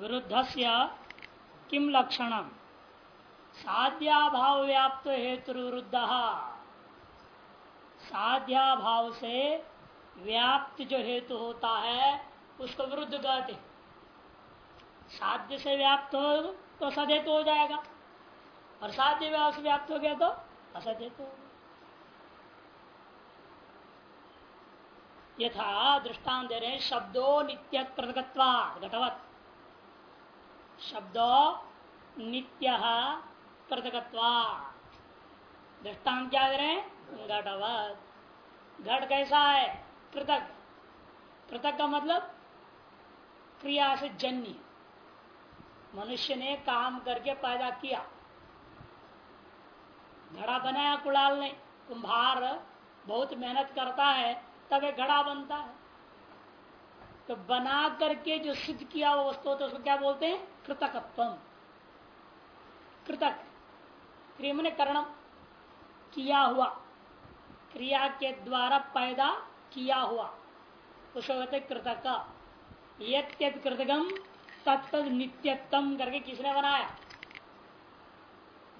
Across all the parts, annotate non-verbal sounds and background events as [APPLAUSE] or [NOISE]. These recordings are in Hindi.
विरुद्ध किम लक्षण साध्याभाव व्याप्त हेतु विरुद्ध साध्याभाव से व्याप्त जो हेतु होता है, उसको विरुद्ध कहते साध्य से व्याप्त हो तो सदहेतु हो जाएगा। और साध्य व्याप से व्याप्त हो गया तो असत हेतु हो यथा दृष्टान दे रहे शब्दों नित्य कृतकत्वा घटवत। शब्दों नित्य कृतकत्वा दृष्टांत क्या रहे घटवत घट कैसा है? पृथक। पृथक का मतलब क्रिया से जन्य। मनुष्य ने काम करके पैदा किया। घड़ा बनाया कुड़ाल ने। कुंभार बहुत मेहनत करता है, तब एक घड़ा बनता है। तो बना करके जो सिद्ध किया वो वस्तु तो उसको क्या बोलते हैं? कृतकत्व कृतक। क्रियम करणम किया हुआ। क्रिया के द्वारा पैदा किया हुआ। उसको कहते कृतक। यद कृतकम तत्त नित्यत्म करके किसने बनाया?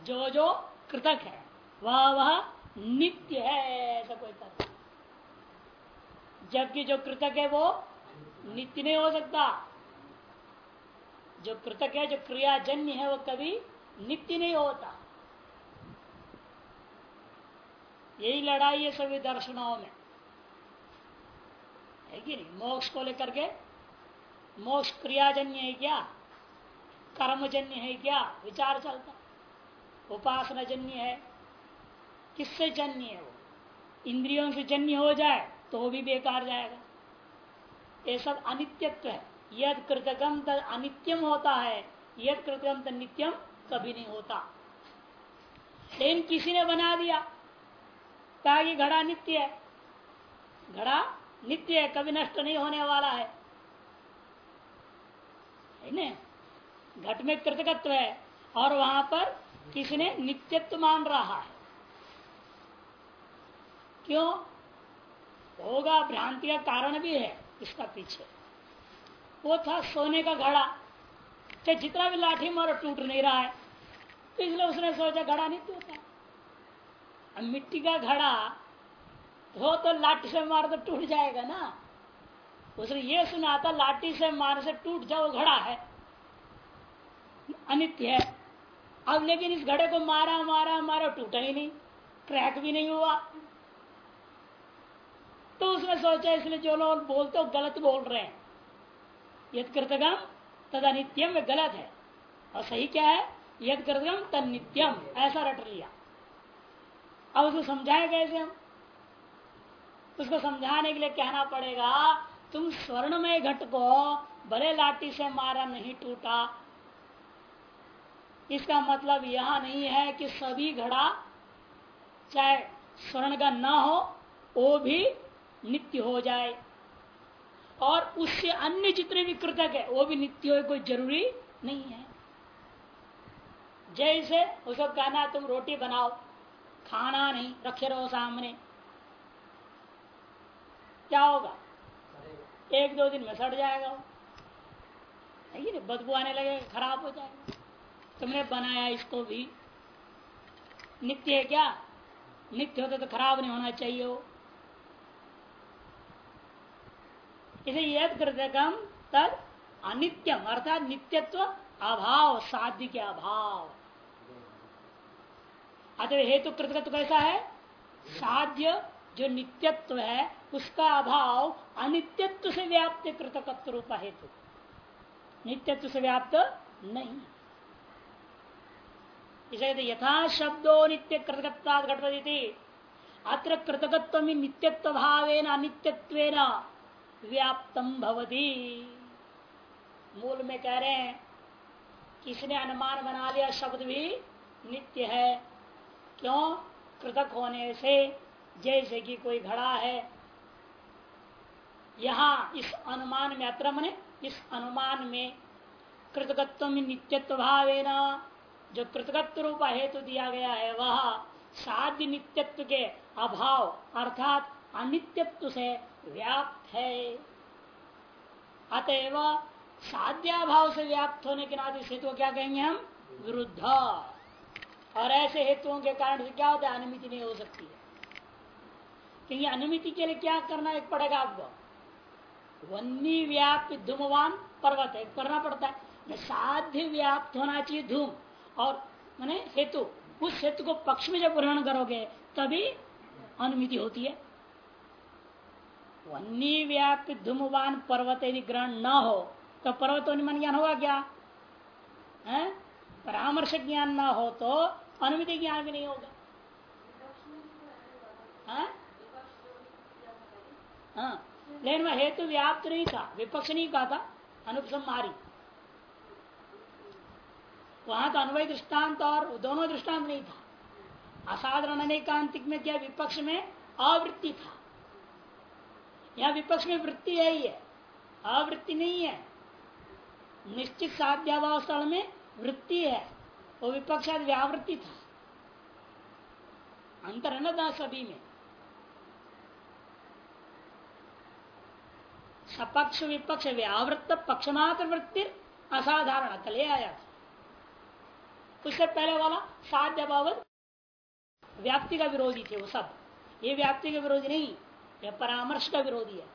जो जो कृतक है, वह वह नित्य है, ऐसा कोई तत्व। जबकि जो कृतक है, वो नित्य नहीं हो सकता। जो कृतक है जो क्रियाजन्य है, वो कभी नित्य नहीं होता। यही लड़ाई है सभी दर्शनों में। है कि नहीं? मोक्ष को लेकर के मोक्ष क्रियाजन्य है क्या? कर्मजन्य है क्या? विचार चलता। उपासना जन्य है। किससे जन्य है वो? इंद्रियों से जन्य हो जाए तो वो भी बेकार जाएगा। ये सब अनित्यत्व है। यद कृतकम तद अनित्यम होता है। यद कृतकम तद नित्यम कभी नहीं होता। लेकिन किसी ने बना दिया। ताकि घड़ा नित्य है। घड़ा नित्य है, कभी नष्ट नहीं होने वाला है। घट में कृतकत्व है और वहाँ पर किसी ने नित्यत्व मान रहा है। क्यों? होगा, भ्रांति का कारण भी है इसका पीछे। वो था सोने का घड़ा। चाहे जितना भी लाठी मारो, टूट नहीं रहा है। तो इसलिए उसने सोचा, घड़ा नहीं टूटा। अब मिट्टी का घड़ा हो तो लाठी से मार तो टूट जाएगा ना। उसने ये सुना था, लाठी से मार से टूट जाओ, घड़ा है। अनित्य है। अब लेकिन इस घड़े को मारा मारा मारा, टूटा ही नहीं। क्रैक भी नहीं हुआ। तो उसने सोचा, इसलिए जो लोग बोलते हो, गलत बोल रहे हैं। यद कृतगम तद अनित्यम गलत है। और सही क्या है? यद कृतगम तद नित्यम, ऐसा रट लिया। अब उसको समझाए कैसे हम? उसको समझाने के लिए कहना पड़ेगा, तुम स्वर्णमय घट को भले लाठी से मारा नहीं टूटा। इसका मतलब यह नहीं है कि सभी घड़ा, चाहे स्वर्ण का न हो, वो भी नित्य हो जाए। और उससे अन्य जितने भी कृतक है, वो भी नित्य हो कोई ज़रूरी नहीं है। जैसे उसको कहना, तुम रोटी बनाओ, खाना नहीं, रखे रहो सामने। क्या होगा? एक दो दिन में सड़ जाएगा नहीं? बदबू आने लगेगा, खराब हो जाएगा। तुमने बनाया इसको भी। नित्य है क्या? नित्य होता तो खराब नहीं होना चाहिए वो। इसे यद कृतकम तद अनित्यम, अर्थात नित्यत्व अभाव, साध्य के अभाव। अतः हेतु कृतकत्व कैसा है? साध्य, जो नित्यत्व है, उसका अभाव अनित्यत्व से व्याप्त कृतकत्व रूप हेतु। नित्यत्व से व्याप्त नहीं। इसे यथा शब्दों नित्य कृतकत्ता घटपति अत्र कृतकत्व नित्यत्व भाव अनित्यत्व व्याप्तम भवती। मूल में कह रहे हैं, किसने अनुमान बना लिया? शब्द भी नित्य है। क्यों? कृतक होने से, जैसे कि कोई घड़ा है। यहाँ इस अनुमान में, अत्र मने, इस अनुमान में कृतकत्व नित्यत्व भाव जो कृतकत्व रूप हेतु तो दिया गया है, वह साध्य नित्यत्व के अभाव, अर्थात अनित्यत्व से व्याप्त है। अतएव साध्याभाव से व्याप्त होने के नाते हेतु को क्या कहेंगे हम? विरुद्ध। और ऐसे हेतुओं के कारण से क्या होता है? अनुमिति नहीं हो सकती है। क्योंकि अनुमिति के लिए क्या करना एक पड़ेगा आपको? वन्नी व्याप्त धूमवान पर्वत है, करना पड़ता है। साध्य व्याप्त होना चाहिए धूम। और मैंने हेतु, उस हेतु को पक्ष में जब ग्रहण करोगे, तभी अनुमिति होती है। वन्नी व्याप्त धूमवान पर्वत यदि ग्रहण न हो तो पर्वत मन ज्ञान होगा क्या? है? परामर्श ज्ञान ना हो तो अनुमिति ज्ञान भी नहीं होगा। हाँ? हाँ। लेकिन वह हेतु व्याप्त नहीं था, विपक्ष नहीं कहा था, अनुपसंहारी। वहाँ तो अन्वय दृष्टांत और दोनों दृष्टांत नहीं था। असाधारण अनेकांतिक में क्या विपक्ष में आवृत्ति था। यह विपक्ष में वृत्ति है ही है। आवृत्ति नहीं है। निश्चित साध्याभाव स्थल में वृत्ति है। वो विपक्ष व्यावृत्ति था। अंतर है ना सभी में। सपक्ष विपक्ष व्यावृत्त, पक्षमात्र वृत्ति असाधारण कल आया था। उससे पहले वाला साध्य बाबत व्याप्ति का विरोधी थे वो सब। ये व्याप्ति का विरोधी नहीं। यह परामर्श का विरोधी है।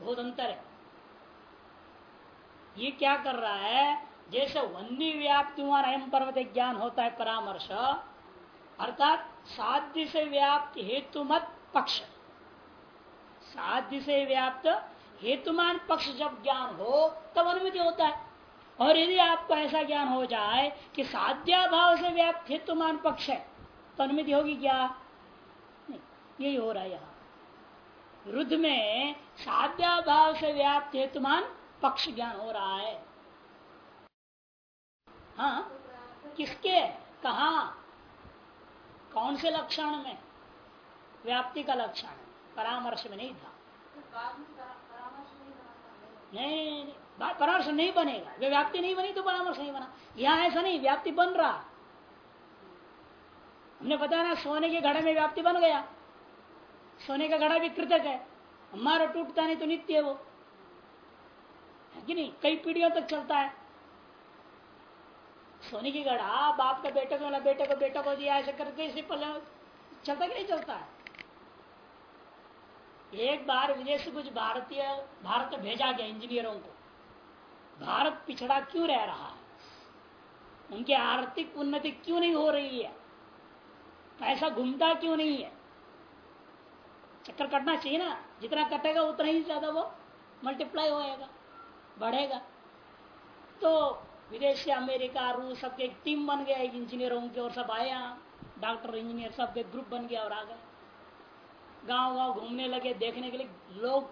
बहुत अंतर है। ये क्या कर रहा है? जैसे वन्य व्याप्ति अयम पर्वत ज्ञान होता है परामर्श, अर्थात साध्य से व्याप्त हेतु मत पक्ष। साध्य से व्याप्त हेतुमान पक्ष जब ज्ञान हो, तब अनुमति होता है। और यदि आपको ऐसा ज्ञान हो जाए कि साध्याभाव से व्याप्त हेतुमान पक्ष है तो अनुमति होगी क्या? नहीं, यही हो रहा है यहाँ। रुद्ध में साध्याभाव से व्याप्त हेतुमान पक्ष ज्ञान हो रहा है। हाँ किसके, कहा, कौन से लक्षण में? व्याप्ति का लक्षण परामर्श में नहीं था। नहीं परामर्श नहीं बनेगा। व्याप्ति नहीं बनी तो परामर्श नहीं बना। यहाँ ऐसा नहीं, व्याप्ति बन रहा। हमने बताया ना, सोने के घड़े में व्याप्ति बन गया। सोने का घड़ा भी कृतक है। हमारा टूटता नहीं तो नित्य है वो। है कि नहीं? कई पीढ़ियों तक चलता है। सोने की गढ़ा बाप का बेटे को बेटे को, बेटा को दिया ऐसे करके इसी पल चलता कि नहीं चलता है? एक बार विदेश से कुछ भारतीय, भारत भेजा गया इंजीनियरों को। भारत पिछड़ा क्यों रह रहा है? उनकी आर्थिक उन्नति क्यों नहीं हो रही है? पैसा घूमता क्यों नहीं है? चक्कर कटना चाहिए ना। जितना कटेगा, उतना ही ज़्यादा वो मल्टीप्लाई होएगा, बढ़ेगा। तो विदेश से अमेरिका, रूस, सबके एक टीम बन गया, एक इंजीनियरों के और सब आए यहाँ। डॉक्टर इंजीनियर सब के ग्रुप बन गया और आ गए। गाँव गाँव घूमने लगे, देखने के लिए लोग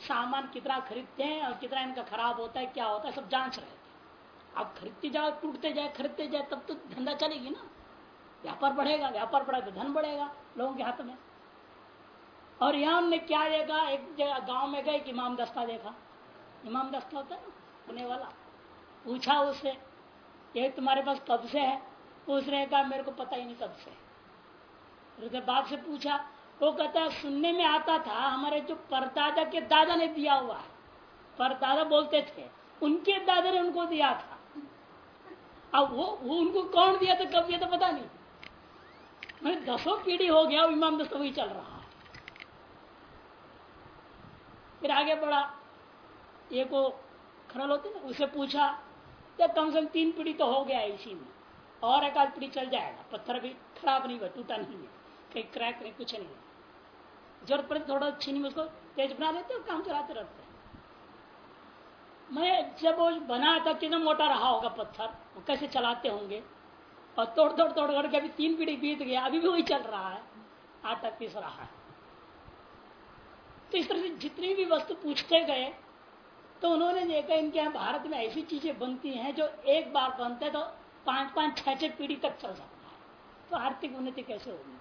सामान कितना खरीदते हैं और कितना इनका खराब होता है, क्या होता है, सब जाँच रहे थे। अब खरीदते जाओ, टूटते जाए, खरीदते जाए, तब तो धंधा चलेगी ना। व्यापार बढ़ेगा व्यापार बढ़ेगा तो धन बढ़ेगा लोगों के हाथ में। और यहाँ हमने क्या देखा? एक जगह गाँव में गए कि इमाम दस्ता देखा। इमाम दस्ता होता है पुणे वाला। पूछा उससे ये तुम्हारे पास कब से है? उसने कहा मेरे को पता ही नहीं कब से उसके बाप से पूछा वो कहता है सुनने में आता था हमारे जो परदादा के दादा ने दिया हुआ है। परदादा बोलते थे उनके दादा ने उनको दिया था। अब वो, वो उनको कौन दिया था कब दिया था पता नहीं। मैंने दसों पीढ़ी हो गया इमाम दस्त वही चल रहा है फिर आगे बढ़ा। एक वो खरल होते ना, उसे पूछा तो कम से कम तीन पीढ़ी तो हो गया इसी में, और एक आध पीढ़ी चल जाएगा, पत्थर भी खराब नहीं हुआ टूटा नहीं है, कहीं क्रैक नहीं कुछ नहीं है। ज़रूरत पड़े थोड़ा छीनी में उसको तेज बना लेते और काम चलाते रहते हैं। मैं जब वो बना था, कितना मोटा रहा होगा पत्थर, वो कैसे चलाते होंगे? और तोड़ तोड़ तोड़ करके अभी तीन पीढ़ी बीत गया, अभी भी वही चल रहा है आटा पीस रहा है। तो इस तरह से जितनी भी वस्तु पूछते गए तो उन्होंने देखा इनके यहाँ भारत में ऐसी चीज़ें बनती हैं जो एक बार बनते तो पाँच पाँच छह छह पीढ़ी तक चल सकता है। तो आर्थिक उन्नति कैसे होगी?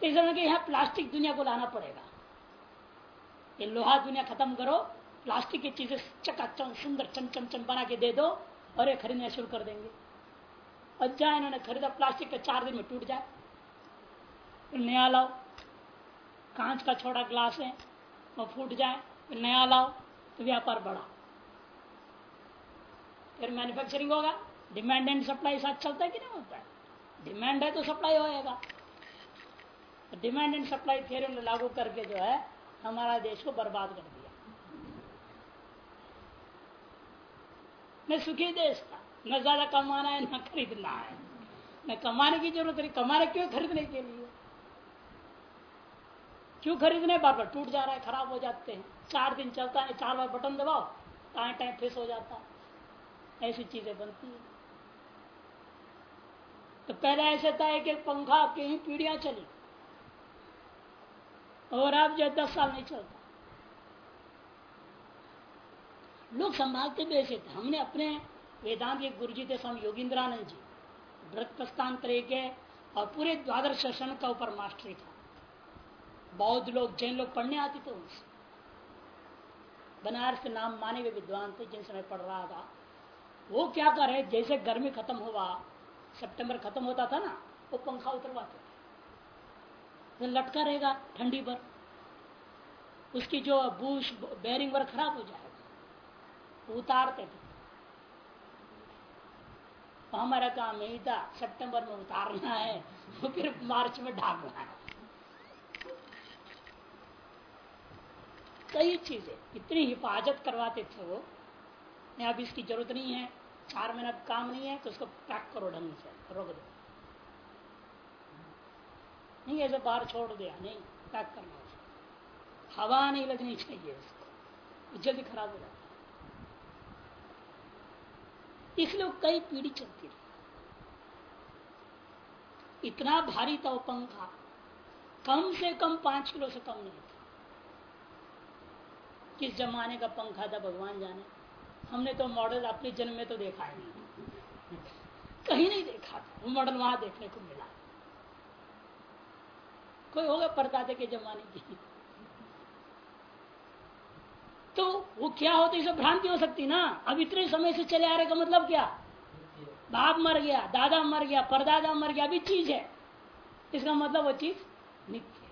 तो इस तरह के यहाँ प्लास्टिक दुनिया को लाना पड़ेगा। ये लोहा दुनिया खत्म करो, प्लास्टिक की चीज़ें चकाचम सुंदर चम चम चम बना के दे दो और ये खरीदना शुरू कर देंगे। और जाए इन्होंने खरीदा, प्लास्टिक का चार दिन में टूट जाए। नया लाओ। कांच का छोटा ग्लास है, वो फूट जाए नया लाओ तो व्यापार बढ़ा। फिर मैन्युफैक्चरिंग होगा डिमांड एंड सप्लाई साथ चलता है कि नहीं होता है? डिमांड है तो सप्लाई होएगा। डिमांड एंड सप्लाई थियरी लागू करके जो है, हमारा देश को बर्बाद कर दिया। न सुखी देश था, न ज़्यादा कमाना है, न खरीदना है। न कमाने की ज़रूरत नहीं, कमाने क्यों खरीदने के लिए? क्यों खरीदने? बार बार टूट जा रहा है, खराब हो जाते हैं। चार दिन चलता है, चार बार बटन दबाओ, टाइम टाइम फेस हो जाता है। ऐसी चीज़ें बनती है। तो पहले ऐसे था एक पंखा की ही पीढ़ियाँ चली। और अब जो दस साल नहीं चलता। लोग संभालते भी ऐसे थे। हमने अपने वेदांत के गुरु जी थे, स्वामी योगिंद्रानंद जी। व्रत प्रस्थान तरीके और पूरे द्वादश शरण का ऊपर मास्टरी था। बौद्ध लोग, जैन लोग पढ़ने आते थे उनसे। बनारस के नाम माने हुए विद्वान थे जिनसे मैं पढ़ रहा था। वो क्या करे जैसे गर्मी खत्म हुआ, सितंबर खत्म होता था ना, वो पंखा उतरवाते थे। तो लटका रहेगा ठंडी पर। उसकी जो बूश बेरिंग वर खराब हो जाएगा। उतारते थे। तो हमारा काम यही था सितंबर में उतारना है तो फिर मार्च में ढाकना है। कई चीज़ें इतनी हिफाजत करवाते थे वो। अब इसकी ज़रूरत नहीं है। चार महीना काम नहीं है तो उसको पैक करो ढंग से, रोक दो। नहीं, ऐसे बाहर छोड़ दिया नहीं, पैक करना हवा नहीं लगनी चाहिए उसको। जल्दी खराब हो जाता इसलिए कई पीढ़ी चलती रही। इतना भारी था वो पंखा, कम से कम पाँच किलो से कम नहीं। किस जमाने का पंखा था भगवान जाने? हमने तो मॉडल अपने जन्म में तो देखा ही नहीं। कहीं नहीं देखा वो मॉडल वहाँ देखने को मिला। कोई होगा परदादे के जमाने की? तो वो क्या होता है भ्रांति हो सकती ना? अब इतने समय से चले आ रहे का मतलब क्या? बाप मर गया, दादा मर गया, परदादा मर गया अभी चीज़ है। इसका मतलब वो चीज़ नित्य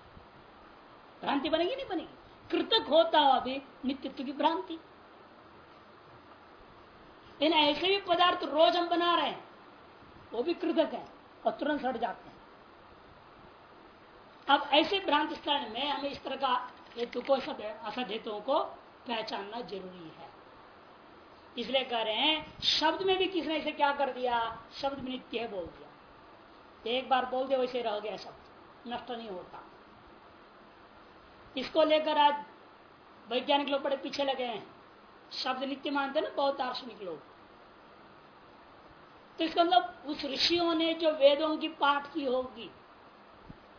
भ्रांति बनेगी, नहीं बनेगी? कृतक होता हुआ भी नित्यत्व की भ्रांति। इन ऐसे भी पदार्थ रोज हम बना रहे हैं, वो भी कृतक है और तुरंत सड़ जाते हैं। अब ऐसे भ्रांत स्थान में हमें इस तरह का हेतु को सब असद हेतुओं को पहचानना ज़रूरी है। इसलिए कह रहे हैं, शब्द में भी किसने इसे क्या कर दिया? शब्द में नित्य बोल दिया। एक बार बोल दे, वैसे रह गया शब्द। नष्ट नहीं होता। इसको लेकर आज वैज्ञानिक लोग बड़े पीछे लगे हैं। शब्द नित्य मानते ना, बहुत दार्शनिक लोग। तो इसका मतलब उस ऋषियों ने जो वेदों की पाठ की होगी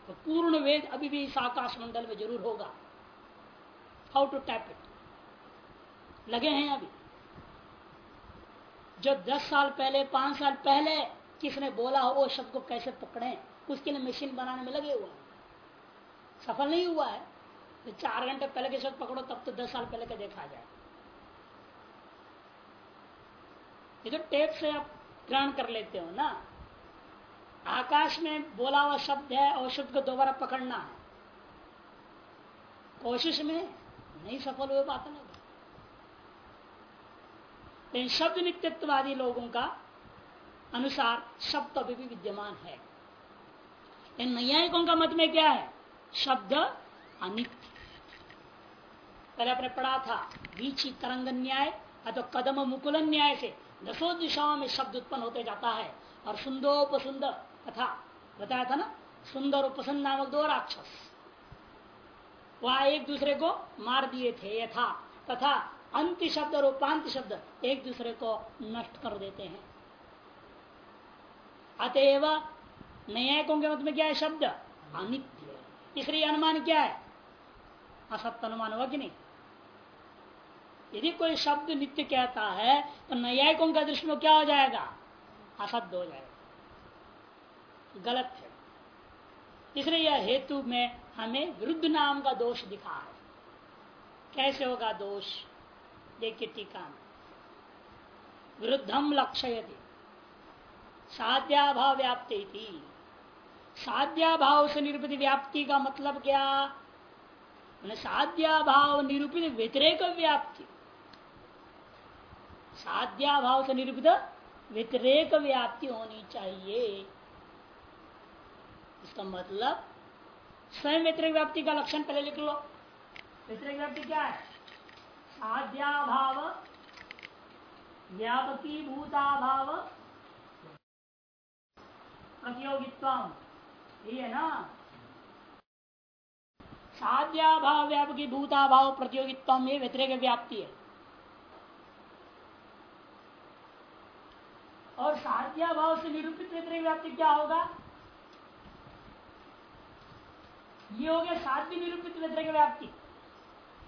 तो पूर्ण वेद अभी भी इस आकाश मंडल में ज़रूर होगा। हाउ टू टैप इट लगे हैं अभी। जो दस साल पहले, पाँच साल पहले किसने बोला हो, वो शब्द को कैसे पकड़े, उसके लिए मशीन बनाने में लगे हुए सफल नहीं हुआ है। तो चार घंटे पहले के शब्द पकड़ो, तब तो दस साल पहले का देखा जाए। ये तो टेप से आप ग्रहण कर लेते हो ना, आकाश में बोला हुआ शब्द है और शब्द को दोबारा पकड़ना है। कोशिश में नहीं सफल हुए बात अलग लेकिन शब्द नित्यत्ववादी लोगों का अनुसार शब्द अभी भी विद्यमान है। इन नैयायिकों का मत में क्या है? शब्द अनित्य। पहले आपने पढ़ा था बीची तरंग न्याय अथवा कदम मुकुल न्याय से दसों दिशाओं में शब्द उत्पन्न होते जाता है। और सुंदोपसुंदर तथा बताया था ना? सुंदर उपसन्न नामक दो राक्षस, वह एक दूसरे को मार दिए थे यथा, तथा अंत शब्द और उपांत शब्द एक दूसरे को नष्ट कर देते हैं। अतएव न्यायिकों के मत में क्या है शब्द? अनित्य। इसलिए अनुमान क्या है? असत्य अनुमान हुआ कि नहीं? यदि कोई शब्द नित्य कहता है तो न्यायिकों का दृष्टि में क्या हो जाएगा? असत्य हो जाएगा। गलत है। इसलिए यह हेतु में हमें विरुद्ध नाम का दोष दिखा है। कैसे होगा दोष? देखिए टीका में। विरुद्धम लक्ष्य साध्याभाव व्याप्ति थी। साध्याभाव से निरूपित व्याप्ति का मतलब क्या? साध्याभाव निरूपित व्यतिरेक व्याप्ति। साध्याभाव से निरूपित व्यतिरेक व्याप्ति होनी चाहिए। इसका मतलब स्वयं व्यतिरिक व्याप्ति का लक्षण पहले लिख लो। व्यतिरिक व्याप्ति क्या है? साध्याभाव व्यापकी भूताभाव प्रतियोगित्व ये है ना? साध्याभाव व्यापकी भूताभाव प्रतियोगित्व ये व्यतिरिक व्याप्ति है। और साध्याभाव से निरूपित व्यतिरिक व्याप्ति क्या होगा? ये हो गया साध्य निरूपित व्यतिरिक व्याप्ति।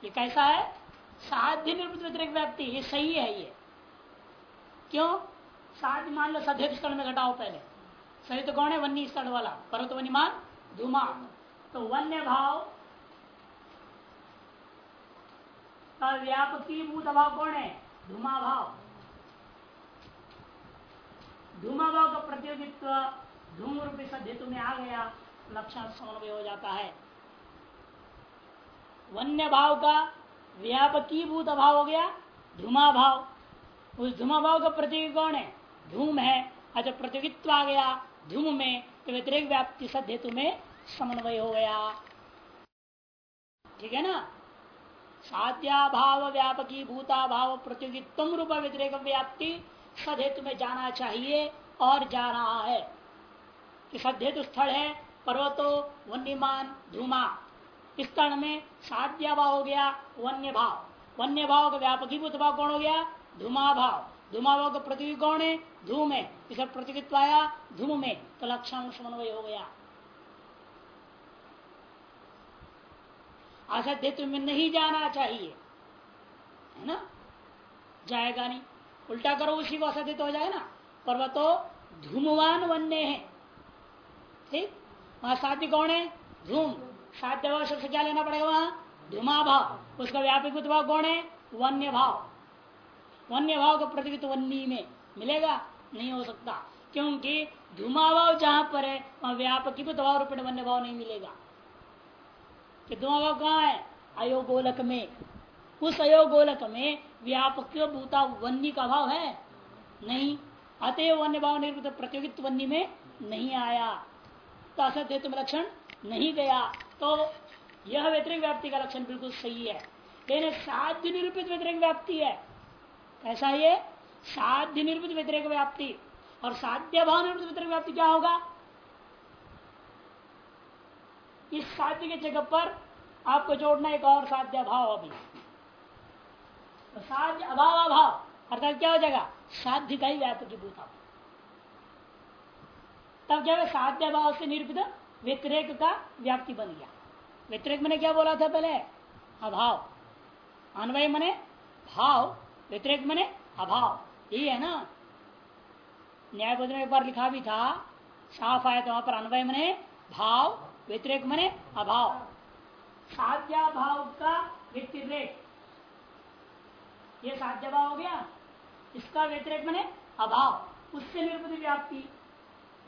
ये कैसा है? साध्य निरूपित व्यतिरिक व्याप्ति, ये सही है ये। क्यों? साध्य मान लो सदैव स्थल में घटाओ पहले। सही तो कौन है? वन्य स्थल वाला। पर्वत वन्य मान धुमा। तो वन्य भाव का व्यापकी भूत भाव कौन है? धुमा भाव। धूमा भाव का प्रतियोगित्व धूम रूपी सद्यतु में आ गया, लक्षण समन्वय हो जाता है। वन्य भाव का व्यापकी भूत अभाव हो गया, धुमा भाव। उस धुमा भाव का प्रतियोगी कौन है? धूम है। अच्छा प्रतियोगित्व आ गया, धूम में तो व्यतिरिक व्याप्ति सद्यतु में समन्वय हो गया। ठीक है ना? साध्या भाव व्यापकी भूता भाव प्रतियोगित्व रूप व्यतिरिक व्याप्ति सदहेतु में जाना चाहिए और जा रहा है। कि सदहेतु स्थल है, पर्वतो, वन्यमान धूमा इस स्थल में साध्या भाव हो गया वन्य भाव वन्य भाव का व्यापकीभूत भाव कौन हो गया? धूमा भाव धूमा भाव का पृथ्वी कौन है? धूम है। इसे प्रतिकित्व आया धूम में। तो लक्षण समन्वय हो गया। असध्य में नहीं जाना चाहिए। है ना? जाएगा नहीं। उल्टा करो, उसी को असत्य हो जाए ना। पर्वतो धूमवान वन्य है। ठीक? वहाँ साध्य कौन है? धूम। साध्य भाव, सबसे क्या लेना पड़ेगा वहाँ? धूमा भाव। उसका व्यापक भाव कौन है? वन्य भाव। वन्य भाव का प्रतिनिधित्व वन्नी में मिलेगा? नहीं हो सकता। क्योंकि धूमा भाव जहाँ पर है, वहाँ व्यापक भाव रूप वन्य भाव नहीं मिलेगा। कि धुमा भाव कहाँ है? अयोगोलक में। उस अयोगोलक में व्यापक भूता वन्य का भाव है। नहीं अतः वन्य भाव निर्मित प्रतियोगित्व वन्य में नहीं आया। तो असत्य लक्षण नहीं गया। तो यह व्यतिरिक व्याप्ति का लक्षण बिल्कुल सही है। लेकिन साध्य निरूपित व्यतिरिक व्याप्ति है। कैसा ये? साध्य निर्मित व्यतिरिक व्याप्ति। और साध्य भाव निर्मित व्यतिरिक व्याप्ति क्या होगा? इस साध्य के जगह पर आपको जोड़ना एक और साध्य भाव अभी। तो साध्य अभाव अभाव अर्थात क्या हो जाएगा? साध्य का ही व्यापक भूता तब क्या साध्य अभाव से निरूपित व्यतिरेक का व्याप्ति बन गया। व्यतिरेक मैंने क्या बोला था पहले? अभाव। अन्वय मने भाव, व्यतिरेक मने अभाव। यही है ना? न्याय में एक बार लिखा भी था, साफ़ आया तो वहाँ पर अन्वय मने भाव, व्यतिरेक मने अभाव। साध्या भाव का व्यतिरेक। ये साध्य भाव हो गया। इसका व्यतिरेक मैंने अभाव। उससे निर्मित व्याप्ति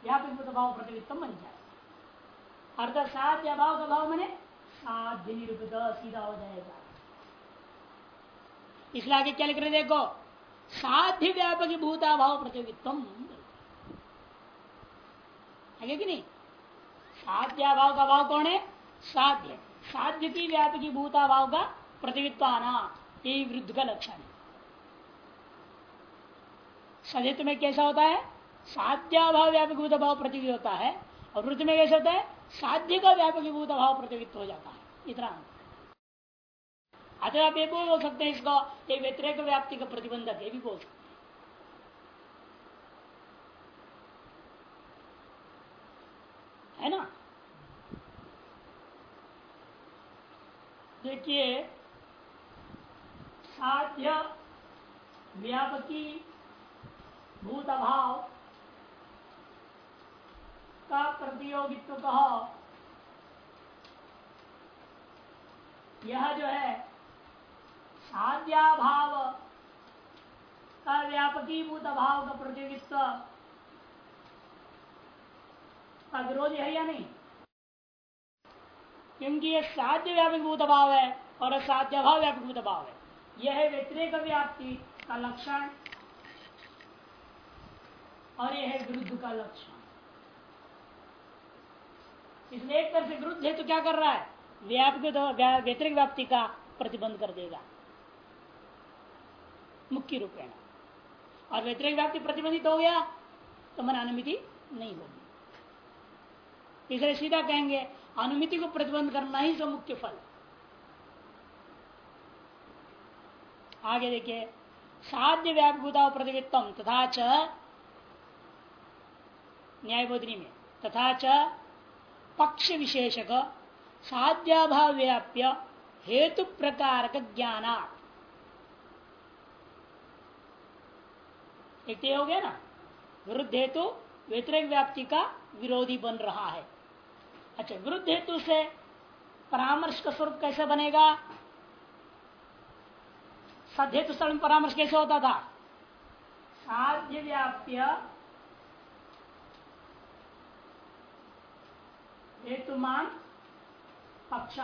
व्यापक भाव प्रतिनिधित्व बन जाए। अर्थ साध्य अभाव का भाव मैंने साध्य निरूपित सीधा हो जाएगा। इसलिए आगे क्या लिख रहे देखो, साध्य व्यापक भूताभाव प्रतियोगित्व आगे कि नहीं? साध्याभाव का भाव कौन है? साध्य। साध्य की व्यापकी भूताभाव का प्रतियोगित्व आना, ये वृद्ध का लक्षण है। सदित में कैसा होता है? साध्याभाव व्यापक भूत भाव प्रतियोगित होता है। और वृद्ध में कैसा होता है? साध्य का व्यापक भूत भाव प्रतियोगित हो जाता है। इतना। अतः आप ये बोल सकते हैं इसको एक व्यतिरेक व्याप्ति का प्रतिबंधक, ये भी बोल सकते है ना? देखिए, साध्य व्यापकी भूत अभाव का प्रतियोगित्व कहो यह जो है, साध्याभाव का व्यापकी भूत अभाव का प्रतियोगित्व। का विरोध है या नहीं? क्योंकि यह साध्य व्यापक भूत अभाव है और साध्य अभाव व्यापक भूत अभाव है। यह व्यतिरेक व्याप्ति का लक्षण। और यह है विरुद्ध का लक्षण इसलिए एक तरह से विरुद्ध है तो क्या कर रहा है? व्यापक व्यतिरिक व्याप्ति का प्रतिबंध कर देगा। मुख्य रूपेण और व्यतिरिक व्याप्ति प्रतिबंधित हो गया तो मन अनुमिति नहीं होगी। इसलिए सीधा कहेंगे, अनुमिति को प्रतिबंध करना ही जो मुख्य फल। आगे देखिए, साध्य व्यापभूता प्रतिवित्तम तथा न्यायबोधनी में तथा च पक्ष विशेषक साध्याभाव व्याप्य हेतु प्रकार का ज्ञान एक तो हो गया ना? विरुद्ध हेतु व्यतिरिक व्याप्ति का विरोधी बन रहा है। अच्छा विरुद्ध हेतु से परामर्श का स्वरूप कैसे बनेगा? स्थल में परामर्श कैसे होता था? साध्य व्याप्य हेतुमान पक्ष।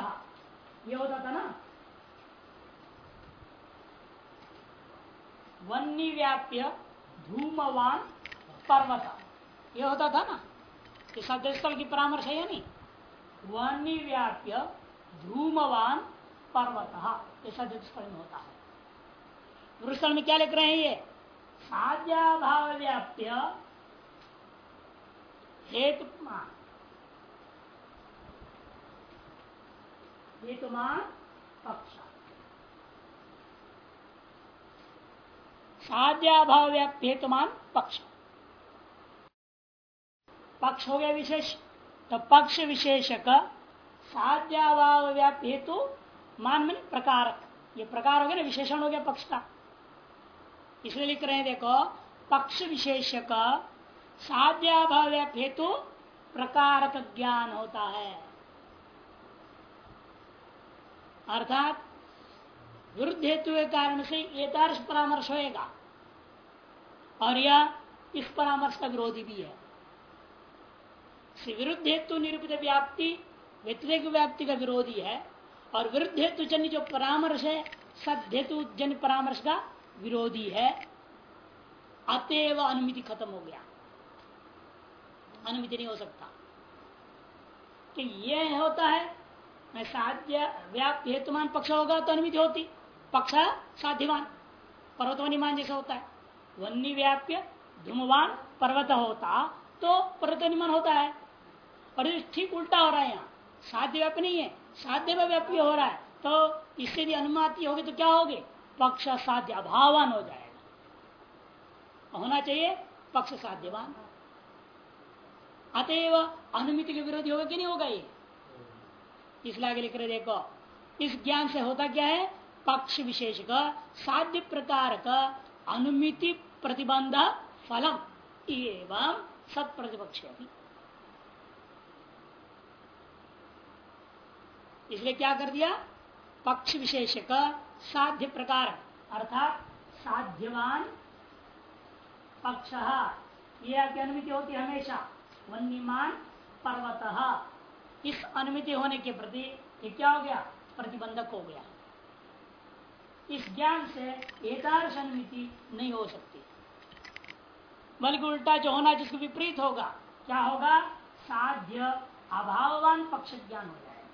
ये होता था ना? वन्य व्याप्य धूमवान पर्वत। ये होता था ना? कि सदस्य स्थल की परामर्श है या नहीं? वन्य व्याप्य धूमवान पर्वत। ये सदस्य स्थल में होता है। स्थल में क्या लिख रहे हैं ये? साध्याभाव व्याप्य हेतु हेतुमान पक्ष। साध्याभाव व्याप्त हेतुमान पक्ष। पक्ष हो गया विशेष। तो पक्ष विशेषक साध्याभाव व्याप्त हेतु मान मन प्रकारक। ये प्रकार हो गया ना, विशेषण हो गया पक्ष का। इसलिए लिख रहे हैं, देखो, पक्ष विशेषक साध्याभाव हेतु प्रकारक ज्ञान होता है। अर्थात विरुद्ध हेतु के कारण से एतार्श परामर्श होएगा। और यह इस परामर्श का विरोधी भी है। विरुद्ध हेतु निरूपित व्याप्ति, व्यतिरिक व्याप्ति का विरोधी है। और विरुद्ध हेतु जन जो परामर्श है, सद हेतु जन परामर्श का विरोधी है। अतएव अनुमिति खत्म हो गया। अनुमिति नहीं हो सकता। कि यह होता है मैं साध्य व्याप्त हेतुमान पक्ष होगा तो अनुमिति होती। पक्ष साध्यवान, पर्वतवनिमान जैसा होता है। वन्य व्याप्य धूमवान पर्वत होता तो पर्वतनिमान होता है। और ठीक उल्टा हो रहा है यहाँ। साध्य व्याप्य नहीं है, साध्य में व्याप्य हो रहा है। तो इससे यदि अनुमति होगी तो क्या होगी? पक्ष साध्य अभावान हो जाएगा। होना चाहिए पक्ष साध्यवान। अतएव अनुमिति के विरोधी होगा कि नहीं होगा ये? इसलिए आगे लिख रहे, देखो, इस ज्ञान से होता क्या है? पक्ष विशेष का साध्य प्रकार का अनुमिति प्रतिबंध फलम, एवं सत प्रतिपक्ष इसलिए क्या कर दिया? पक्ष विशेष का साध्य प्रकार अर्थात साध्यवान पक्ष। ये आपकी अनुमिति होती हमेशा, वन्यमान पर्वत। इस अनुमिति होने के प्रति ये क्या हो गया? प्रतिबंधक हो गया। इस ज्ञान से एकादश अनुमिति नहीं हो सकती। बल्कि उल्टा जो होना जिसको विपरीत होगा, क्या होगा? साध्य अभाववान पक्ष ज्ञान हो जाएगा।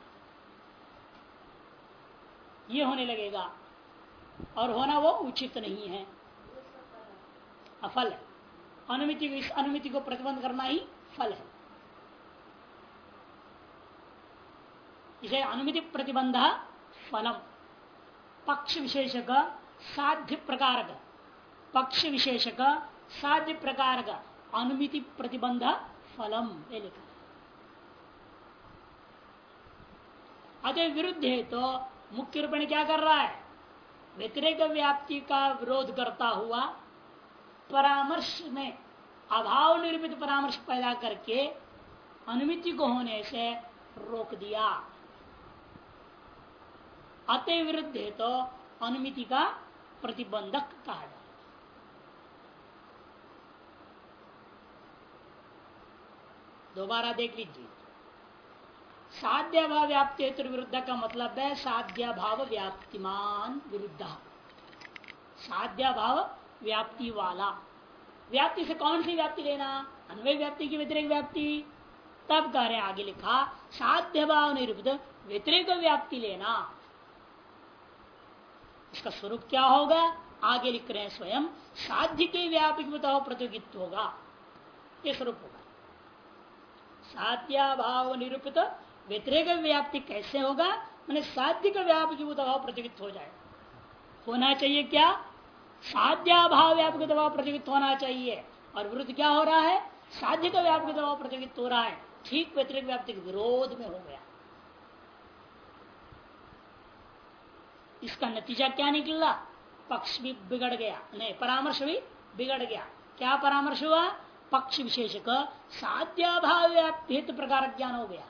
ये होने लगेगा। और होना वो उचित नहीं है। अफल है। अनुमिति इस अनुमिति को प्रतिबंध करना ही फल है। इसे अनुमिति प्रतिबंध फलम। पक्ष विशेषक साध्य प्रकार का पक्ष विशेषक साध्य प्रकार का अनुमिति प्रतिबंध फलम ये लिखा। अतः विरुद्ध है तो मुख्य रूप में क्या कर रहा है? व्यतिरिक व्याप्ति का विरोध करता हुआ परामर्श में अभाव निर्मित परामर्श पैदा करके अनुमिति को होने से रोक दिया। अतः विरुद्ध है तो अनुमिति का प्रतिबंधक कहा जाए दोबारा देख लीजिए। साध्य भाव व्याप्ति हेतु विरुद्ध का मतलब है साध्य भाव व्याप्तिमान विरुद्ध। साध्य भाव व्याप्ति वाला। व्याप्ति से कौन सी व्याप्ति लेना? अन्वय व्याप्ति की व्यतिरिक व्याप्ति। तब कह रहे आगे लिखा साध्य भाव निरुद्ध व्यतिरिक व्याप्ति लेना। इसका स्वरूप क्या होगा? आगे लिख रहे हैं स्वयं, साध्य के व्यापक बताओ प्रतियोगित्व होगा। ये स्वरूप होगा। साध्या भाव निरूपित, व्यतिरेक व्याप्ति कैसे होगा? मैंने साध्य का व्यापक भाव प्रतियोगित हो जाए होना चाहिए क्या? साध्या भाव व्यापक दबाव प्रतियोगित होना चाहिए। और विरुद्ध क्या हो रहा है? साध्य का व्यापक दबाव प्रतियोगित हो रहा है। ठीक व्यतिरिक व्याप्ति के विरोध में हो गया। इसका नतीजा क्या निकला? पक्ष भी बिगड़ गया। नहीं, परामर्श भी बिगड़ गया। क्या परामर्श हुआ? पक्ष विशेष का साध्याभाव व्याप्य हेतु प्रकार ज्ञान हो गया।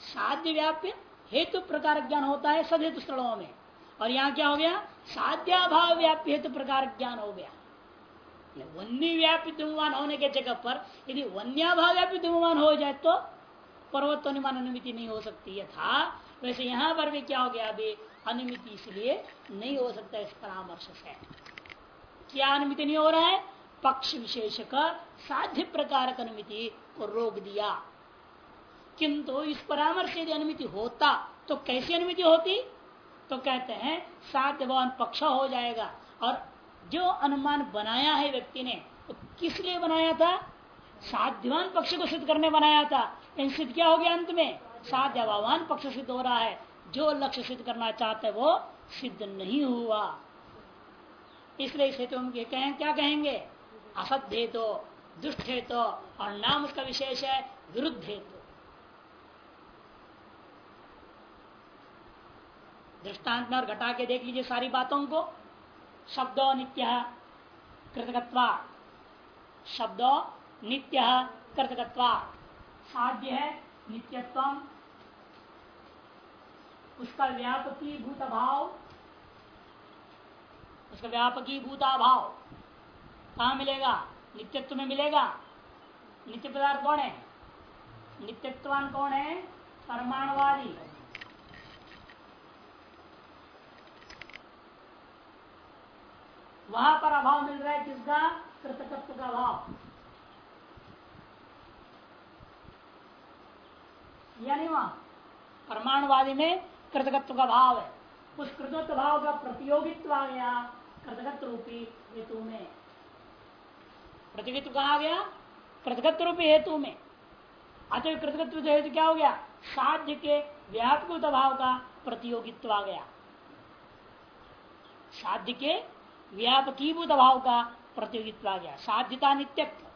साध्य व्याप्य हेतु प्रकार ज्ञान होता है सदहेतु स्थलों में। और यहाँ क्या हो गया? साध्याभाव व्याप्य हेतु प्रकार ज्ञान हो गया। वन्य व्याप्य धूमवान होने के जगह पर यदि वन्याभाव व्याप्य धूमवान हो जाए तो पर्वतोन्मान अनुमिति नहीं हो सकती। है था वैसे यहाँ पर भी क्या हो गया, अभी अनुमिति इसलिए नहीं हो सकता इस परामर्श से। क्या अनुमिति नहीं हो रहा है? पक्ष विशेष का साध्य प्रकार अनुमिति को रोक दिया। किंतु इस परामर्श यदि अनुमिति होता तो कैसी अनुमिति होती? तो कहते हैं, साध्य भवन पक्ष हो जाएगा। और जो अनुमान बनाया है व्यक्ति ने तो किस लिए बनाया था? साध्यवान पक्ष को सिद्ध करने बनाया था। सिद्ध क्या हो गया अंत में? साध्य भगवान पक्ष सिद्ध हो रहा है, जो लक्ष्य सिद्ध करना चाहते वो सिद्ध नहीं हुआ। इसलिए इसे तो हम कहें, क्या कहेंगे? असत तो दुष्ट है तो और नाम उसका विशेष है, विरुद्ध है तो दृष्टांत में और घटा के देख लीजिए सारी बातों को। शब्दों नित्य कृतकत्वा। शब्दों नित्य कृतकत्वा। साध्य है नित्यत्व उसका व्यापकी भूत भाव उसका व्यापकी भूता भाव कहा मिलेगा? नित्यत्व में मिलेगा। नित्य पदार्थ कौन है? नित्यत्वान कौन है? परमाणुवादी वहाँ पर अभाव मिल रहा है किसका? कृतकत्व का अभाव। यानी वहाँ परमाणुवादी में कृतकत्व का भाव है। उस कृतत्व भाव का प्रतियोगित्व आ गया कृतकत्व रूपी हेतु में। प्रतियोगित्व कहा गया? कृतकत्व रूपी हेतु में। अतः कृतकत्व हेतु क्या हो गया? साध्य के व्यापक भाव का प्रतियोगित्व आ गया। साध्य के व्यापकीभूत भाव का प्रतियोगित्व आ गया। साध्यता नित्यत्व।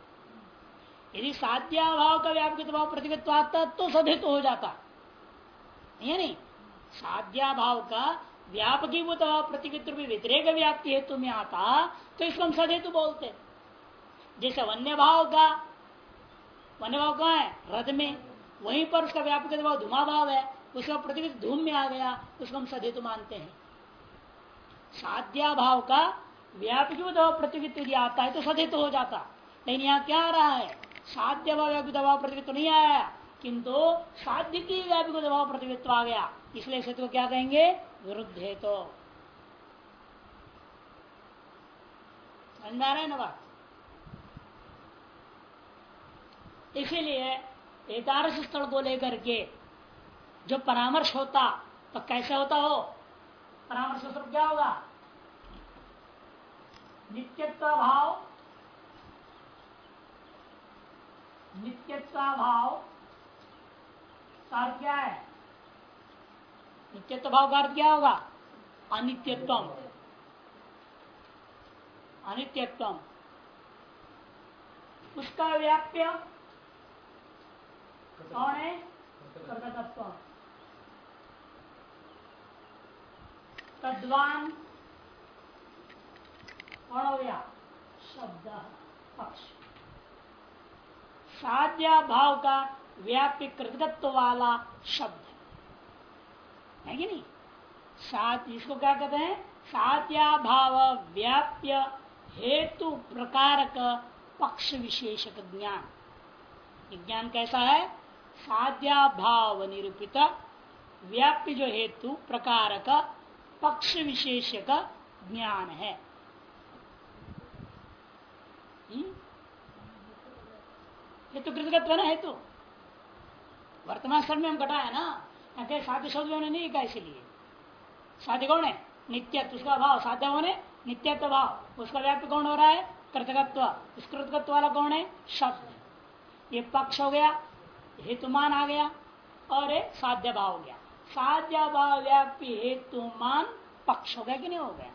यदि साध्या भाव का व्यापक भाव प्रतियोगित्व आता तो सदित हो जाता। नहीं? साध्या भाव का व्यापकीभूत प्रतिकृत व्यतिरेक व्याप्ति हेतु में आता तो इसको हम सदहेतु बोलते। जैसे वन्य भाव का वन्य भाव कहा है, रथ में, वहीं पर उसका व्यापक धुमा भाव है, उसका प्रतिकृत धूम में आ गया उसको हम सदहेतु मानते हैं। साध्या भाव का व्यापकीभूत प्रतिकृत यदि आता है तो सदहेतु हो जाता। लेकिन यहाँ क्या आ रहा है? साध्य भाव व्यापक भाव प्रतिकृत नहीं आया। किंतु साध्य की व्यापी व्यापक भाव प्रतिबित्व आ गया। इसलिए क्षेत्र को क्या कहेंगे? विरुद्ध है तो ना इसीलिए एकादश स्थल को लेकर के जो परामर्श होता तो कैसे होता हो परामर्श स्वरूप क्या होगा? नित्यत्व भाव। नित्यत्व भाव। का अर्थ क्या है नित्यत्व भाव का अर्थ क्या होगा? अनित्यत्व अनित्यत्व उसका व्याप्य कौन है? प्रकटत्व तद्वान कौन हो गया? शब्द, पक्ष। साध्या भाव का व्याप्य कृतत्व वाला शब्द है। कि नहीं? सात, इसको क्या कहते हैं? सात्या भाव व्याप्य हेतु प्रकारक पक्ष विशेषक ज्ञान। ज्ञान कैसा है? साध्याभाव निरूपित व्याप्य जो हेतु प्रकारक पक्ष विशेषक ज्ञान है। हम्म? हेतु कृतगत्व ना, हेतु। वर्तमान स्तर में हम घटाया ना? क्या साध्य शब्द ने नहीं कहा इसीलिए। साध्य कौन है? नित्यत्व, उसका भाव। साध्य होने नित्यत्व भाव। उसका व्याप्य कौन हो रहा है? कृतकत्व। उस कृतकत्व वाला कौन है? शब्द ये पक्ष हो गया, हेतुमान आ गया, और एक साध्य भाव हो गया। साध्य भाव व्यापी हेतुमान पक्ष हो गया कि नहीं हो गया?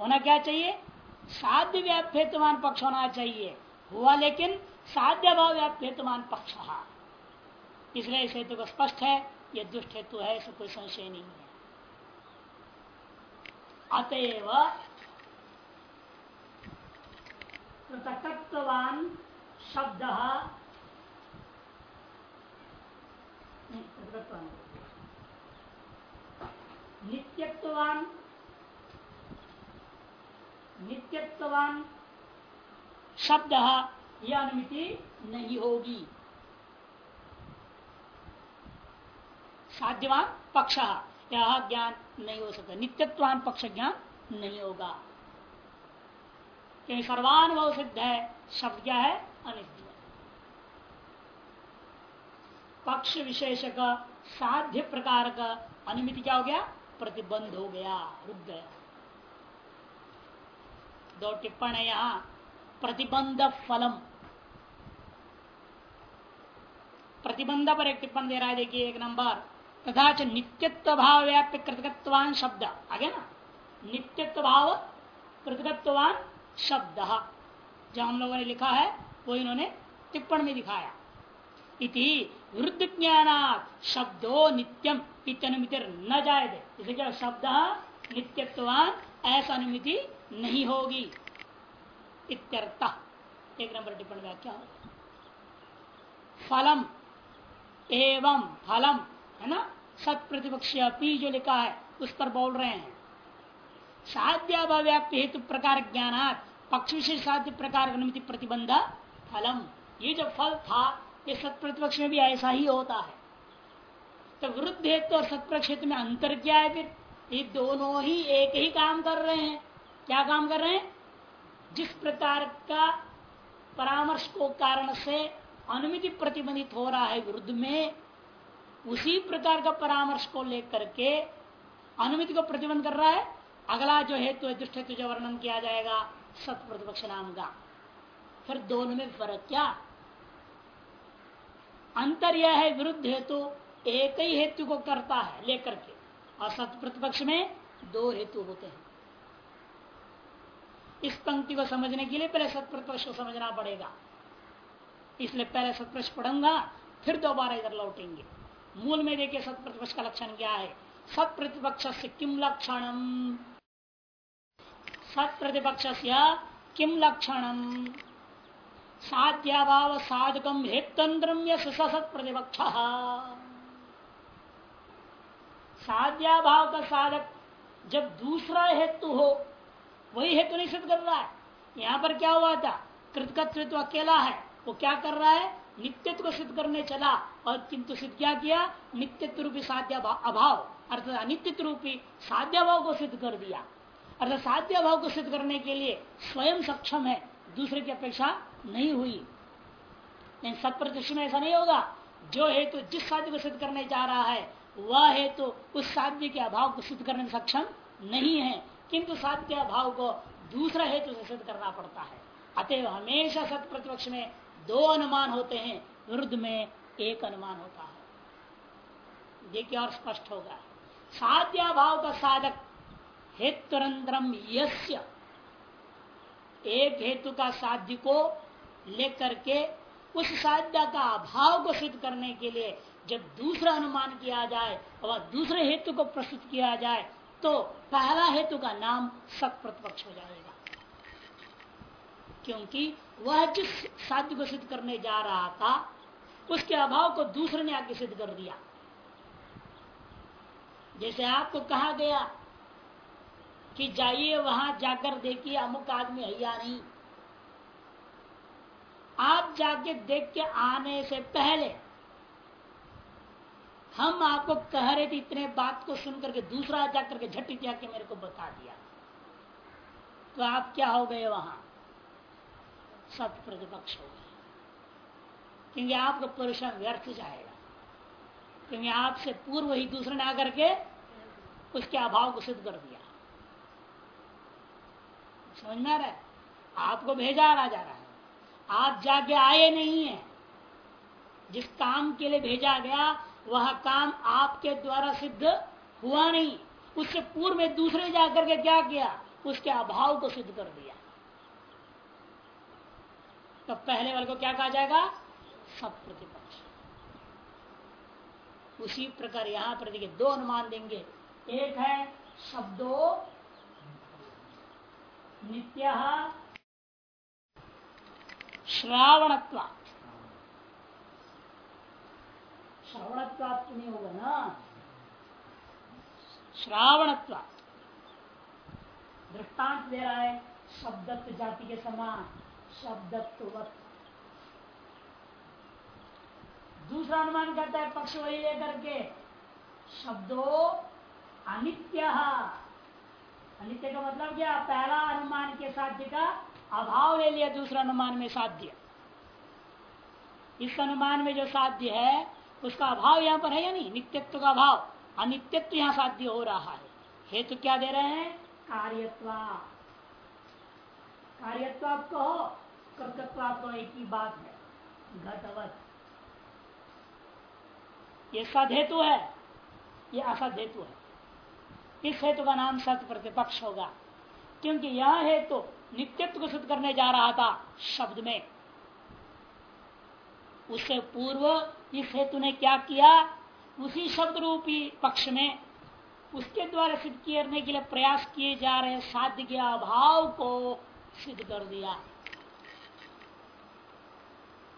होना क्या चाहिए? साध्य व्याप्य हेतुमान पक्ष होना चाहिए। हुआ लेकिन साध्य भाव व्याप्य हेतुमान पक्ष इसलिए इस हेतु का स्पष्ट है, यह दुष्ट हेतु है, इसमें कोई संशय नहीं है। अतएव पृथकत्वान शब्द नित्यत्वान नित्यत्वान शब्द यह अनुमति नहीं होगी। साध्यवान पक्ष। यह ज्ञान नहीं हो सकता। नित्यत्वान पक्ष ज्ञान नहीं होगा। क्योंकि सर्वानुभव सिद्ध है शब्द क्या है? अनित्य पक्ष विशेष का साध्य प्रकार का अनुमिति क्या हो गया? प्रतिबंध हो गया, रुक गया। दो टिप्पण है यहाँ। प्रतिबंध फलम। प्रतिबंध पर एक टिप्पण दे रहा है, देखिए एक नंबर। तथा च नित्यत्व भाव व्याप्य कृतकत्वान शब्द। आगे ना? नित्यत्व भाव कृतकत्वान शब्द। जो हम लोगों ने लिखा है, वो इन्होंने टिप्पण में दिखाया। इति वृद्ध ज्ञान शब्दो नित्यम इत्यनुमिति न जाए दे इसे क्या शब्द नित्यत्वान ऐसा अनुमिति नहीं होगी। इत्यर्थ। एक नंबर टिप्पण व्याख्या फलम एवं फलम है ना? सत प्रतिपक्ष पी जो लिखा है, उस पर बोल रहे हैं। साध्याव्याप्ति हेतु प्रकार ज्ञान पक्ष विशेष साध्य प्रकार अनुमति प्रतिबंध फलम। ये जो फल था, ये सत प्रतिपक्ष में भी ऐसा ही होता है। तो वृद्ध हेतु और सतप्रक्ष हेतु में अंतर क्या है फिर? ये दोनों ही एक ही काम कर रहे हैं। क्या काम कर रहे हैं? जिस प्रकार का परामर्श को कारण से अनुमिति प्रतिबंधित हो रहा है विरुद्ध में उसी प्रकार का परामर्श को लेकर के अनुमिति को प्रतिबंध कर रहा है। अगला जो हेतु है, दुष्ट हेतु जो वर्णन किया जाएगा सत प्रतिपक्ष नाम का फिर दोनों में फ़र्क क्या? अंतर यह है, विरुद्ध हेतु एक ही हेतु को करता है, लेकर के। और सत प्रतिपक्ष में दो हेतु होते हैं। इस पंक्ति को समझने के लिए पहले सत प्रतिपक्ष को समझना पड़ेगा। इसलिए पहले सतप्रक्ष पढ़ूँगा, फिर दोबारा इधर लौटेंगे। मूल में देखिए सत प्रतिपक्ष का लक्षण क्या है? सत प्रतिपक्ष से किम लक्षण सत प्रतिपक्ष से किम लक्षण साध्याभाव साधकम हेतंत्रम सत प्रतिपक्ष साध्याभाव का साधक जब दूसरा हेतु हो, वही हेतु नहीं सिद्ध कर रहा है। यहाँ पर क्या हुआ था? कृतकत्व अकेला है। वो क्या कर रहा है? नित्यत्व सिद्ध करने चला। और किंतु सिद्ध क्या किया? नित्यत्व रूपी साध्य अभाव, अर्थात अनित्य रूपी साध्य भाव को सिद्ध कर दिया। अर्थात साध्य भाव को सिद्ध करने के लिए स्वयं सक्षम है, दूसरे की अपेक्षा नहीं हुई। लेकिन सत्प्रतिष्ठ में ऐसा नहीं होगा। जो हेतु तो जिस साध्य को सिद्ध करने जा रहा है, वह हेतु तो उस साध्य के अभाव को सिद्ध करने में सक्षम नहीं है। किंतु साध्य अभाव को दूसरा हेतु से सिद्ध करना पड़ता है। अतएव हमेशा सत प्रतिपक्ष में दो अनुमान होते हैं, विरुद्ध में एक अनुमान होता है। देखिए और स्पष्ट होगा। साध्या भाव का साधक हेतुरंतरम यस्य। एक हेतु का साध्य को लेकर के उस साध्य का अभाव को सिद्ध करने के लिए जब दूसरा अनुमान किया जाए और दूसरे हेतु को प्रस्तुत किया जाए तो पहला हेतु का नाम सत प्रतिपक्ष हो जाएगा। क्योंकि वह जिस साध्य को सिद्ध करने जा रहा था उसके अभाव को दूसरे ने आगे सिद्ध कर दिया। जैसे आपको कहा गया कि जाइए वहाँ जाकर देखिए अमुक आदमी है या नहीं। आप जाके देख के आने से पहले हम आपको कह रहे थे इतने बात को सुन करके दूसरा जा करके झट के मेरे को बता दिया। तो आप क्या हो गए वहाँ? सत प्रतिपक्ष हो गए। क्योंकि आपका परिश्रम व्यर्थ जाएगा। क्योंकि आपसे पूर्व ही दूसरे ने आकर के उसके अभाव को सिद्ध कर दिया। समझ में रहा? है आपको भेजा रहा जा रहा है। आप जाके आए नहीं है। जिस काम के लिए भेजा गया, वह काम आपके द्वारा सिद्ध हुआ नहीं। उससे पूर्व में दूसरे जाकर के क्या किया? उसके अभाव को सिद्ध कर दिया। तो पहले वाले को क्या कहा जाएगा? सब प्रतिपक्ष। उसी प्रकार यहाँ पर देखिए, दो अनुमान देंगे। एक है शब्दो नित्य श्रावणत्व श्रवणत्व नहीं होगा ना? श्रावणत्व दृष्टांत दे रहा है, शब्दत्व जाति के समान, शब्दत्ववत। दूसरा अनुमान करता है, पक्ष वही लेकर के, शब्दो अनित्य। अनित्य का मतलब क्या? पहला अनुमान के साध्य का अभाव ले लिया, दूसरा अनुमान में साध्य। इस अनुमान में जो साध्य है, उसका अभाव यहाँ पर है या नहीं? नित्यत्व का अभाव। अनित्यत्व यहाँ साध्य हो रहा है। हेतु क्या दे रहे हैं? कार्यत्वा। कार्यत्व आपको कर्तत्व आपको एक ही बात है, घटवत। ये सद हेतु है। ये असद हेतु है। इस हेतु का नाम सत प्रतिपक्ष होगा। क्योंकि यह हेतु नित्यत्व को सिद्ध करने जा रहा था शब्द में। उससे पूर्व इस हेतु ने क्या किया? उसी शब्द रूपी पक्ष में उसके द्वारा सिद्ध करने के लिए प्रयास किए जा रहे साध्य के अभाव को सिद्ध कर दिया।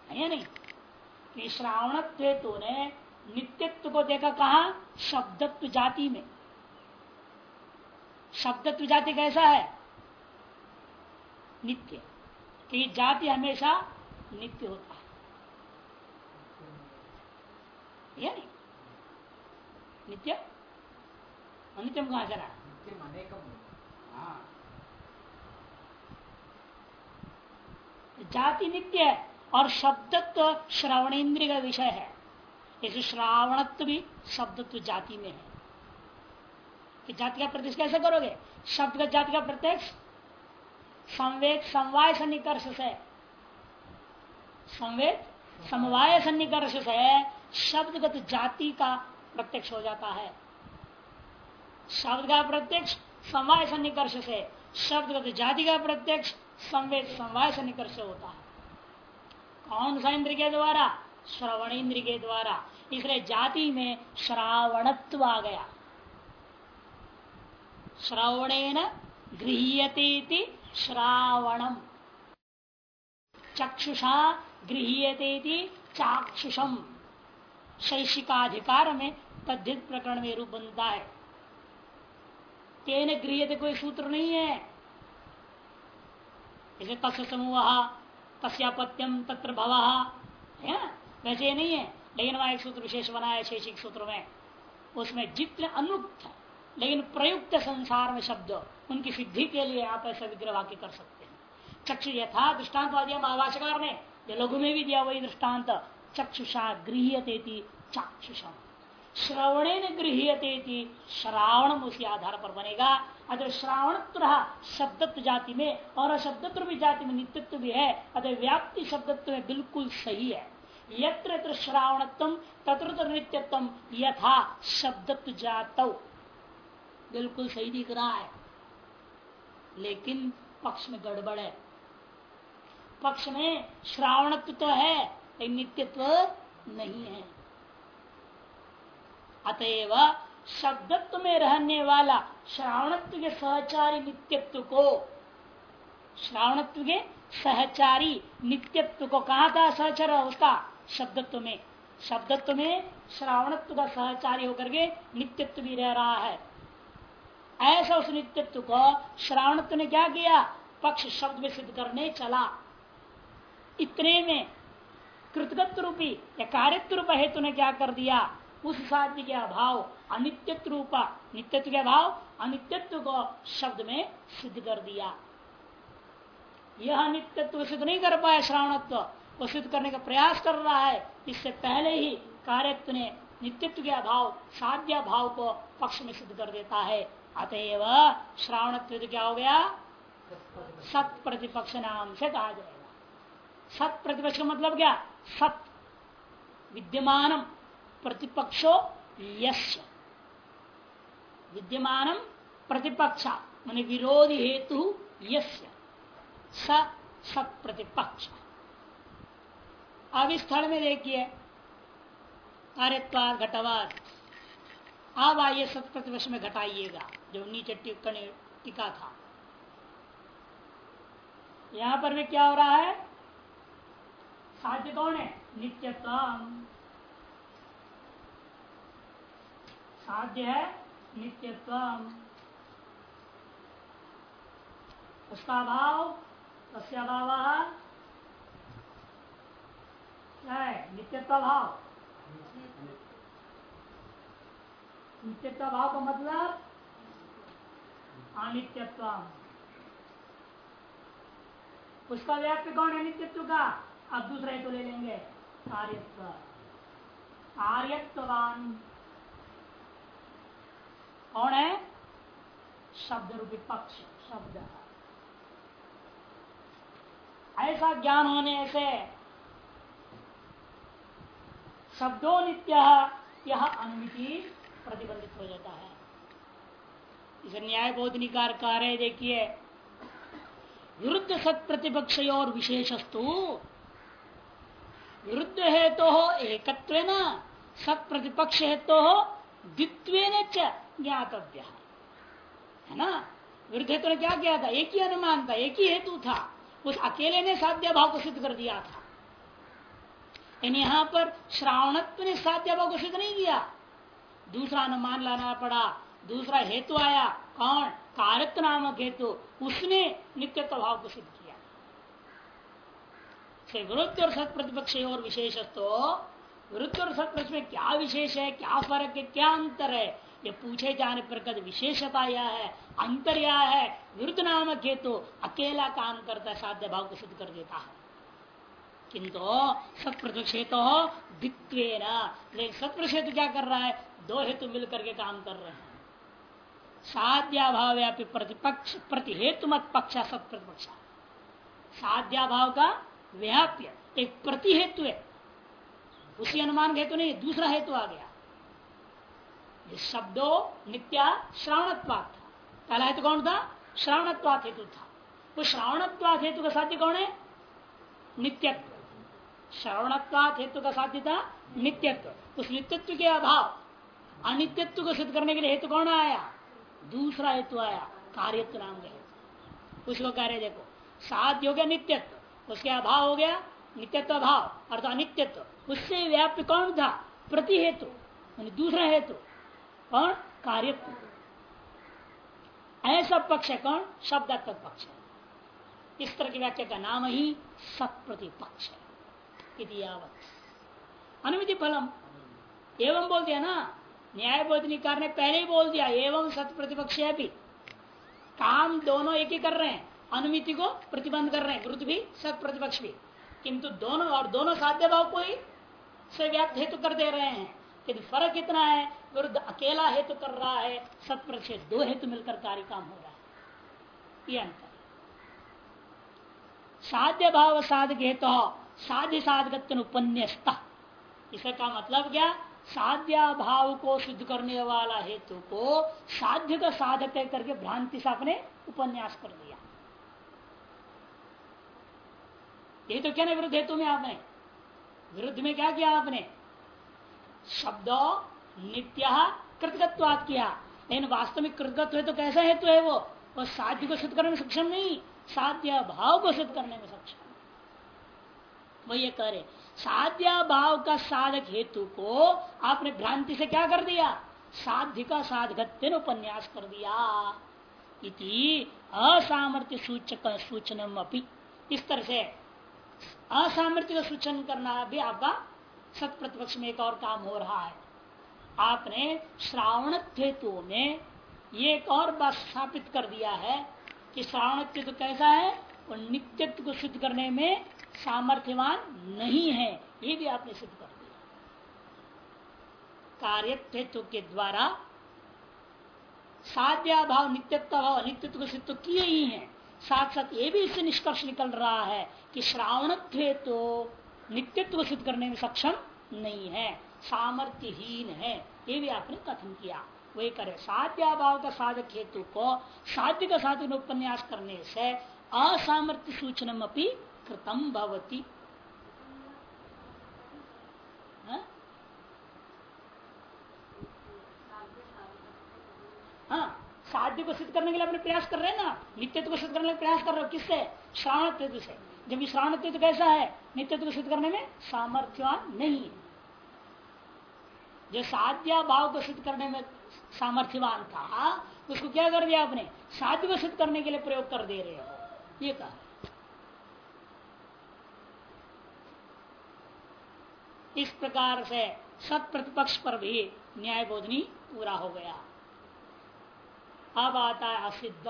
है नहीं? श्रावणत्व हेतु ने नित्यत्व को देखा कहा? शब्दत्व जाति में। शब्दत्व जाति कैसा है? नित्य। कि जाति हमेशा नित्य होता है। या नहीं। नित्य? अनित्यम कहा चला हाँ। जाति नित्य है और शब्दत्व श्रवणेन्द्रिय का विषय है। इस श्रावणत्व भी शब्दत्व जाति में है। कि जाति का प्रत्यक्ष कैसे करोगे? शब्द का जाति का प्रत्यक्ष? संवेद समवाय सन्निकर्ष से। संवेद समवाय सन्निकर्ष से शब्दगत जाति का प्रत्यक्ष हो जाता है। शब्द का प्रत्यक्ष समवाय सन्निकर्ष से, शब्दगत जाति का प्रत्यक्ष संवेद समवाय सन्निकर्ष होता है। कौन सा इंद्र के द्वारा? श्रवण इंद्र के द्वारा। इसलिए जाति में श्रावणत्व आ गया श्रवणेन गृह्यते श्रावणम। चक्षुषा गृह्यते चाक्षुषम। शैषिकाधिकार में तद्धित प्रकरण में रूप बनता है। तेन गृह्यते कोई सूत्र नहीं है। जैसे तस् समूह तस्यापत्यम तत्र भव, है वैसे ये नहीं है। लेकिन वहाँ एक सूत्र विशेष बनाया शैक्षिक सूत्र में। उसमें जितने अनुक्त लेकिन प्रयुक्त संसार में शब्द, उनकी सिद्धि के लिए आप ऐसा विग्रह वाक्य कर सकते हैं। चक्षु यथा दृष्टांत महाभाषाकार ने जो लघु में भी दिया वही दृष्टांत, चक्षुषा गृहते चाक्षुषा श्रवणे ने गृहते श्रावण उसी आधार पर बनेगा। अगर श्रावण शब्दत्व जाति में और शब्दत्व भी जाति में नित्यत्व भी है। अतः व्याप्ति शब्दत्व में बिल्कुल सही है। यत्र यत्र श्रावणत्म तत्र नित्यत्म यथा शब्दत्व जात। बिल्कुल सही दिख रहा है। लेकिन पक्ष में गड़बड़ है। पक्ष में श्रावणत्व तो है, लेकिन नित्यत्व नहीं है। अतएव शब्दत्व में रहने वाला श्रावणत्व के सहचारी नित्यत्व को, श्रावणत्व के सहचारी नित्यत्व को कहा था सहचर उसका शब्दत्व में। शब्दत्व में श्रावणत्व का सहचारी होकर के नित्यत्व भी रह रहा है। ऐसा उस नित्यत्व को श्रावणत्व ने क्या किया? पक्ष शब्द में सिद्ध करने चला। इतने में कृतगत रूपी या कार्यत्व रूप हेतु ने क्या कर दिया? उस साध्य के अभाव, अनित्यत्व रूपा, नित्यत्व के अभाव, अनित्यत्व को शब्द में सिद्ध कर दिया। यह नित्यत्व सिद्ध नहीं कर पाया श्रावणत्व। को सिद्ध करने का प्रयास कर रहा है। इससे पहले ही कार्यत्व ने नित्यत्व के अभाव, साध्य भाव को पक्ष में सिद्ध कर देता है। अतएव श्रावणत्व क्या हो गया? सत प्रतिपक्ष नाम से कहा जाएगा। सत प्रतिपक्ष का मतलब क्या? सत विद्यमान प्रतिपक्षो यश विद्यमान प्रतिपक्ष मान विरोधी हेतु यश सत प्रतिपक्ष अब इस स्थल में देखिए। कार्यवाद घटवाद अब आइए सत प्रतिपक्ष में घटाइएगा, जो नीचे टिका था। यहाँ पर भी क्या हो रहा है? साध्य कौन है नित्यत्व साध्य है नित्यत्व उसका भाव तस्या भाव क्या है नित्यत्व भाव। नित्यत्व भाव का मतलब अनित्यत्व। उसका व्याप्य कौन है नित्यत्व का? अब दूसरा तो ले लेंगे कार्यत्व कार्यत्वान कौन है? शब्द रूपी पक्ष, शब्द। ऐसा ज्ञान होने से शब्दों नित्य यह अनुमिति प्रतिबंधित हो जाता है। इसे न्याय बोधनिकार कार्य देखिए, विरुद्ध सत प्रतिपक्ष और विशेषस्तु, विरुद्ध है तो हो एकत्व न सत प्रतिपक्ष है तो हो द्वित्व ज्ञातव्य। है ना? विरुद्ध हेतु ने क्या किया था? एक ही अनुमान था, एक ही हेतु था। उस अकेले ने साध्य भाव को सिद्ध कर दिया था। यानी यहाँ पर श्रावणत्व ने साध्य को नहीं किया। दूसरा अनुमान लाना पड़ा, दूसरा हेतु आया। कौन? कारक नामक हेतु। उसने नित्य भाव सिद्ध किया। विरुद्ध और सत प्रतिपक्ष और विशेष तो विरुद्ध और सत में क्या विशेष है, क्या फ़र्क है, क्या अंतर है? ये पूछे जाने पर कद विशेषता यह है, अंतर यह है। विरुद्ध नामक हेतु अकेला काम करता है साध्य भाव को सिद्ध कर देता है। किंतु सत्प्रतिपक्ष हेतु दित्व लेकिन सत्प्रतिपक्ष क्या कर रहा है? दो हेतु मिलकर के काम कर रहे हैं। साध्या साध्याभाव व्यापी प्रतिपक्ष प्रति हेतु मत पक्ष सत प्रतिपक्ष साध्याभाव का व्याप्य एक प्रति हेतु है। उसी अनुमान हेतु नहीं, दूसरा हेतु आ गया। शब्दों नित्या श्रावणत्वात था। पहला हेतु कौन था? श्रावणत्वात हेतु था। वो श्रावणत्वात हेतु का साध्य कौन है? नित्यत्व। श्रवणत्वात हेतु का साध्य था नित्यत्व। उस नित्यत्व के अभाव, अनित्यत्व को सिद्ध करने के लिए हेतु कौन आया? दूसरा हेतु आया, कार्यत्व नाम का हेतु। उसको कार्य देखो, साध्य हो गया नित्यत्व। उसके अभाव हो गया नित्यत्व अभाव, अर्थात अनित्यत्व। उससे व्याप्य कौन था? प्रति हेतु दूसरा हेतु, कौन? कार्यत्व। ऐसा पक्ष है कौन? शब्दात्मक पक्ष है। इस तरह की व्याख्या का नाम ही सत्प्रतिपक्ष है। अनुमिति फलम। एवं बोल दिया ना न्याय बोधनिकार ने पहले ही बोल दिया, एवं सत प्रतिपक्ष भी काम दोनों एक ही कर रहे हैं, अनुमिति को प्रतिबंध कर रहे हैं विरुद्ध भी, सत प्रतिपक्ष भी। किंतु दोनों और दोनों साध्य भाव को ही से व्याप्त हेतु कर दे रहे हैं। किंतु फ़र्क इतना है, विरुद्ध अकेला हेतु कर रहा है, सत प्रतिशत दो हेतु मिलकर कार्य काम हो रहा है। ये अंतर। साध्य भाव साधक हेतु साध्य साधक उपन्यासता। इसका मतलब क्या? साध्या भाव को सिद्ध करने वाला हेतु को साध्य का साधक करके भ्रांति से आपने उपन्यास कर दिया। ये तो क्या ना विरुद्ध हेतु में आपने? विरुद्ध में क्या किया आपने? शब्द नित्य कृतगत्वाद किया। लेकिन वास्तविक कृतगत्व है तो कैसा हेतु है वो? वो साध्य को सिद्ध करने में सक्षम नहीं साध्य भाव को सिद्ध करने में सक्षम। वो ये करे साध्या भाव का साधक हेतु को आपने भ्रांति से क्या कर दिया? साध्य का साधक उपन्यास कर दिया। इति असामर्थ्य सूचक, सूचनम अपनी इस तरह से असामर्थ्य का सूचन करना भी आपका सत प्रतिपक्ष में एक और काम हो रहा है। आपने श्रावण हेतु में ये एक और बात स्थापित कर दिया है कि श्रावण तो कैसा है? और नित्यत्व को सिद्ध करने में सामर्थ्यवान नहीं है, ये भी आपने सिद्ध कर दिया। कार्यत्व के द्वारा साध्या भाव नित्यत्व भाव अनित्यत्व को सिद्ध तो किए ही है। साथ साथ ये भी इससे निष्कर्ष निकल रहा है कि श्रावण तो नित्यत्व सिद्ध करने में सक्षम नहीं है, सामर्थ्यहीन है। ये भी आपने कथन किया। वही करे, साध्याभाव का साधक हेतु को साध्य का साधन उपन्यास करने से असामर्थ्य अपनी कृतम भवती। हाँ? साध्य को सिद्ध करने के लिए अपने प्रयास कर रहे हैं ना? नित्यत्व को सिद्ध करने के प्रयास कर रहे हो? किससे? श्रावण से। जब ये श्रावण कैसा है? नित्यत्व को सिद्ध करने में सामर्थ्यवान नहीं है। जो साध्या भाव को सिद्ध करने में सामर्थ्यवान था, उसको क्या कर दिया आपने? साध्य को सिद्ध करने के लिए प्रयोग कर दे रहे हो। ये कहा। इस प्रकार से सत प्रतिपक्ष पर भी न्याय बोधनी पूरा हो गया। अब आता है असिद्ध।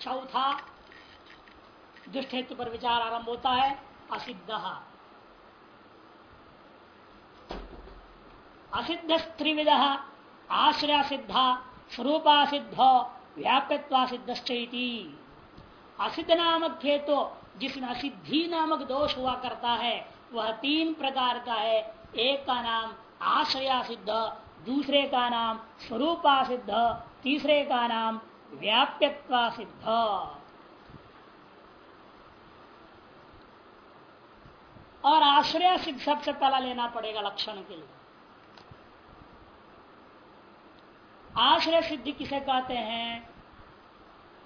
चौथा दुष्ट हेतु पर विचार आरंभ होता है असिद्ध। असिद्ध स्त्रिविद आश्रय सिद्धा स्वरूप सिद्ध व्याप्यत्वा सिद्ध असिद्ध नामक हेतु जिसमें असिद्धि नामक दोष हुआ करता है, वह तीन प्रकार का है। एक का नाम आश्रया सिद्ध, दूसरे का नाम स्वरूपा सिद्ध, तीसरे का नाम व्याप्यत्वा सिद्ध। और आश्रय सिद्ध सबसे पहला लेना पड़ेगा लक्षण के लिए। आश्रय सिद्धि किसे कहते हैं?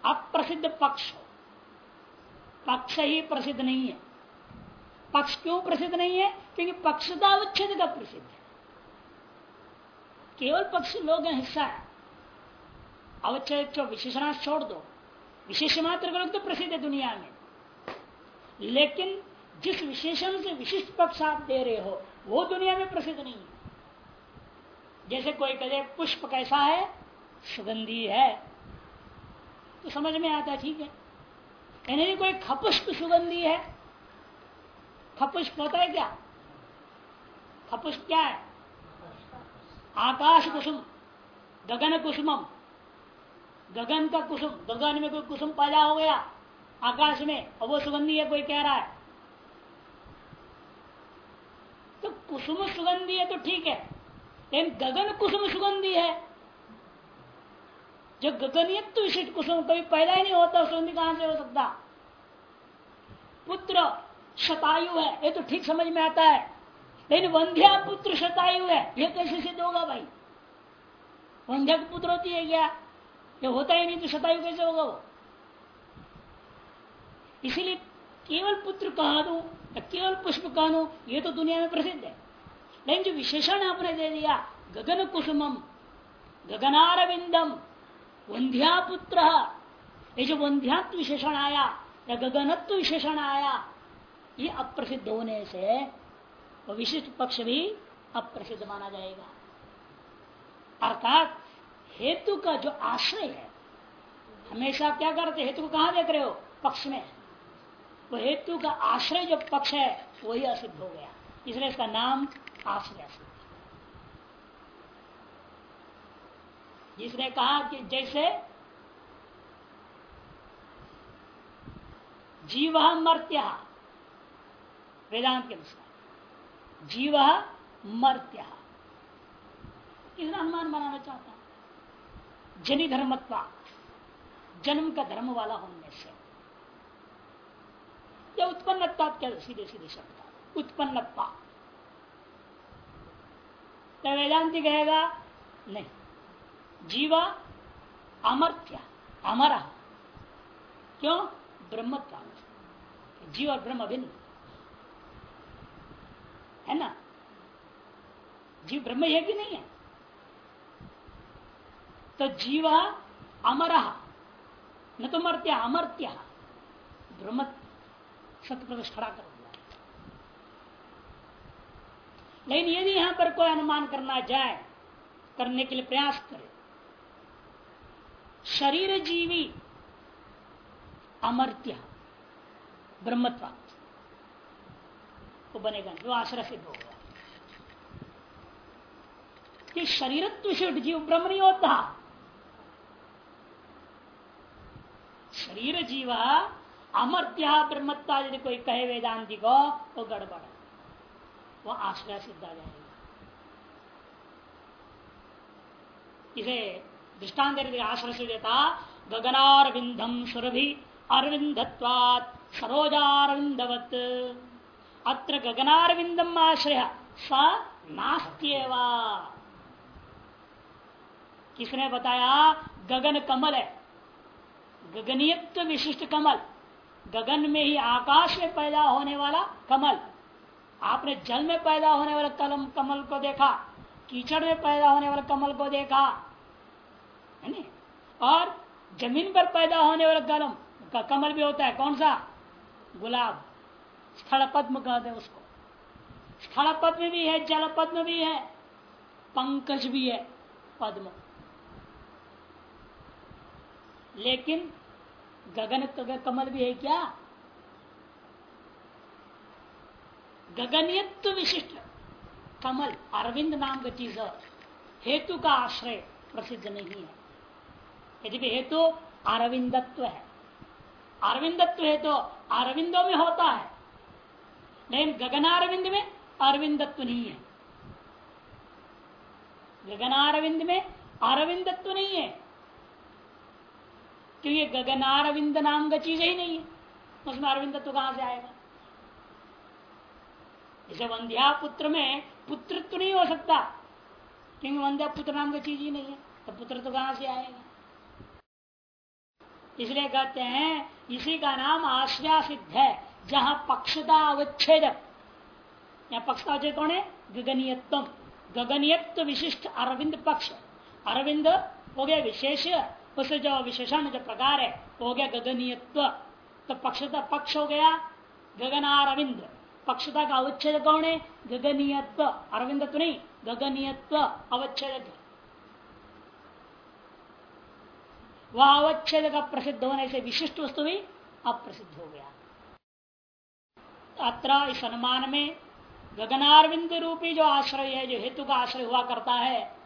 अप्रसिद्ध पक्ष पक्ष ही प्रसिद्ध नहीं है। पक्ष क्यों प्रसिद्ध नहीं है? क्योंकि अवच्छेद का प्रसिद्ध है। केवल पक्ष लोग हिस्सा है। अवच्छेद जो विशेषणा छोड़ दो। विशेष मात्र का लोग तो प्रसिद्ध है दुनिया में। लेकिन जिस विशेषण से विशिष्ट पक्ष आप दे रहे हो, वो दुनिया में प्रसिद्ध नहीं है। जैसे कोई कहे, पुष्प कैसा है? सुगंधी है। तो समझ में आता ठीक है। यानी कोई खपुष्प सुगंधी है? खपुष्प होता है क्या? खपुष्प क्या है? आकाश कुसुम, गगन कुसुमम। गगन का कुसुम, गगन में कोई कुसुम पैदा हो गया आकाश में, और वो सुगंधी है, कोई कह रहा है। तो कुसुम सुगंधी है तो ठीक है, लेकिन गगन कुसुम सुगंधी है। जो गगनियत विशिष्ट कुसुम कभी पैदा ही नहीं होता सुगंधी कहाँ से हो सकता? पुत्र शतायु है, ये तो ठीक समझ में आता है। लेकिन वंध्या पुत्र शतायु है ये कैसे सिद्ध होगा भाई? वंध्या पुत्र होती है क्या? ये होता ही नहीं तो शतायु कैसे होगा वो? इसीलिए केवल पुत्र कहा दू या केवल पुष्प कह दू ये तो दुनिया में प्रसिद्ध है। लेकिन जो विशेषण आपने दे दिया, गगन कुसुमम, गगनारविंदम वंध्यापुत्र। ये जो वंध्यात्व विशेषण आया, या गगनत्व विशेषण आया, ये अप्रसिद्ध होने से विशिष्ट पक्ष भी अप्रसिद्ध माना जाएगा। अर्थात हेतु का जो आश्रय है, हमेशा क्या करते, हेतु को कहा देख रहे हो? पक्ष में। वो हेतु का आश्रय जो पक्ष है, वही असिद्ध हो गया। इसलिए इसका नाम आश्रय जिसने कहा कि जैसे जीव मर्त्य। वेदांत के अनुसार। जीव मर्त्य। इसका अनुमान बनाना चाहता हूँ। जनी धर्मत्वा जन्म का धर्म वाला होने से। या उत्पन्नता क्या सीधे सीधे शब्द उत्पन्नता तो वेदांति कहेगा, नहीं। जीवा अमर्थ्य अमर। क्यों? ब्रह्म जीव और ब्रह्म भिन्न। है ना? जीव ब्रह्म है कि नहीं है। तो जीव अमर, न तो मर्त्य, अमर्त्य। ब्रह्म सत्य प्रदेश खड़ा कर लेकिन यदि यहाँ पर कोई अनुमान करना जाए करने के लिए प्रयास करे शरीर जीवी अमर्त्य, ब्रह्मत्व। वो बनेगा जो आश्रय सिद्ध होगा कि शरीरत्व जीव, ब्रह्म नहीं होता। शरीर जीव अमर्त्या ब्रह्मत्ता यदि कोई कहे वेदांति को, वो गड़बड़ वो आश्रय सिद्ध आ जाएगा। इसे दृष्टान आश्रय से देता गगनार विंधम सुरभि अरविंदत्वात सरोजारविंदवत अत्र गगनारविंदम आश्रय स नास्त्यवा। किसने बताया? गगन कमल है। गगनीयत्व विशिष्ट कमल। गगन में ही आकाश में पैदा होने वाला कमल। आपने जल में पैदा होने वाले कलम कमल को देखा, कीचड़ में पैदा होने वाले कमल को देखा। है नहीं और ज़मीन पर पैदा होने वाला कलम का कमल भी होता है, कौन सा? गुलाब। स्थल पद्म कहते हैं उसको। स्थल पद्म भी है जल पद्म भी है, पंकज भी है, पद्म। लेकिन गगन कमल भी है क्या? गगनियत्व विशिष्ट। कमल, अरविंद नाम का चीज़ हेतु का आश्रय प्रसिद्ध नहीं है। यदि हेतु अरविंदत्व है। अरविंदत्व है तो अरविंदों में होता है, लेकिन गगनारविंद में अरविंदत्व नहीं है। गगनारविंद में अरविंदत्व नहीं है, क्योंकि गगनारविंद नाम का चीज़ ही नहीं है। उसमें अरविंद तो कहाँ से आएगा? जैसे वंध्या पुत्र में पुत्रत्व नहीं हो सकता, क्योंकि वंध्या पुत्र नाम का चीज़ ही नहीं है तो पुत्र तो कहाँ से आएगा? इसलिए कहते हैं, इसी का नाम आश्रया सिद्ध है, जहाँ पक्षता अवच्छेद। या पक्षता अवच्छेद कौन है? गगनीयत्व गगनीयत्व विशिष्ट अरविंद पक्ष। अरविंद हो गया विशेष, उस जो विशेषण जो प्रकार है, हो गया गगनीयत्व। तो पक्षता पक्ष हो गया गगनारविंद। पक्षता का अवच्छेद कौन है? गगनीयत्व। अरविंद तो नहीं, गगनीयत्व अवच्छेद। वह अवच्छेद का प्रसिद्ध होने से विशिष्ट वस्तु भी अप्रसिद्ध हो गया। अत्र इस अनुमान में गगनारविंद रूपी जो आश्रय है, जो हेतु का आश्रय हुआ करता है,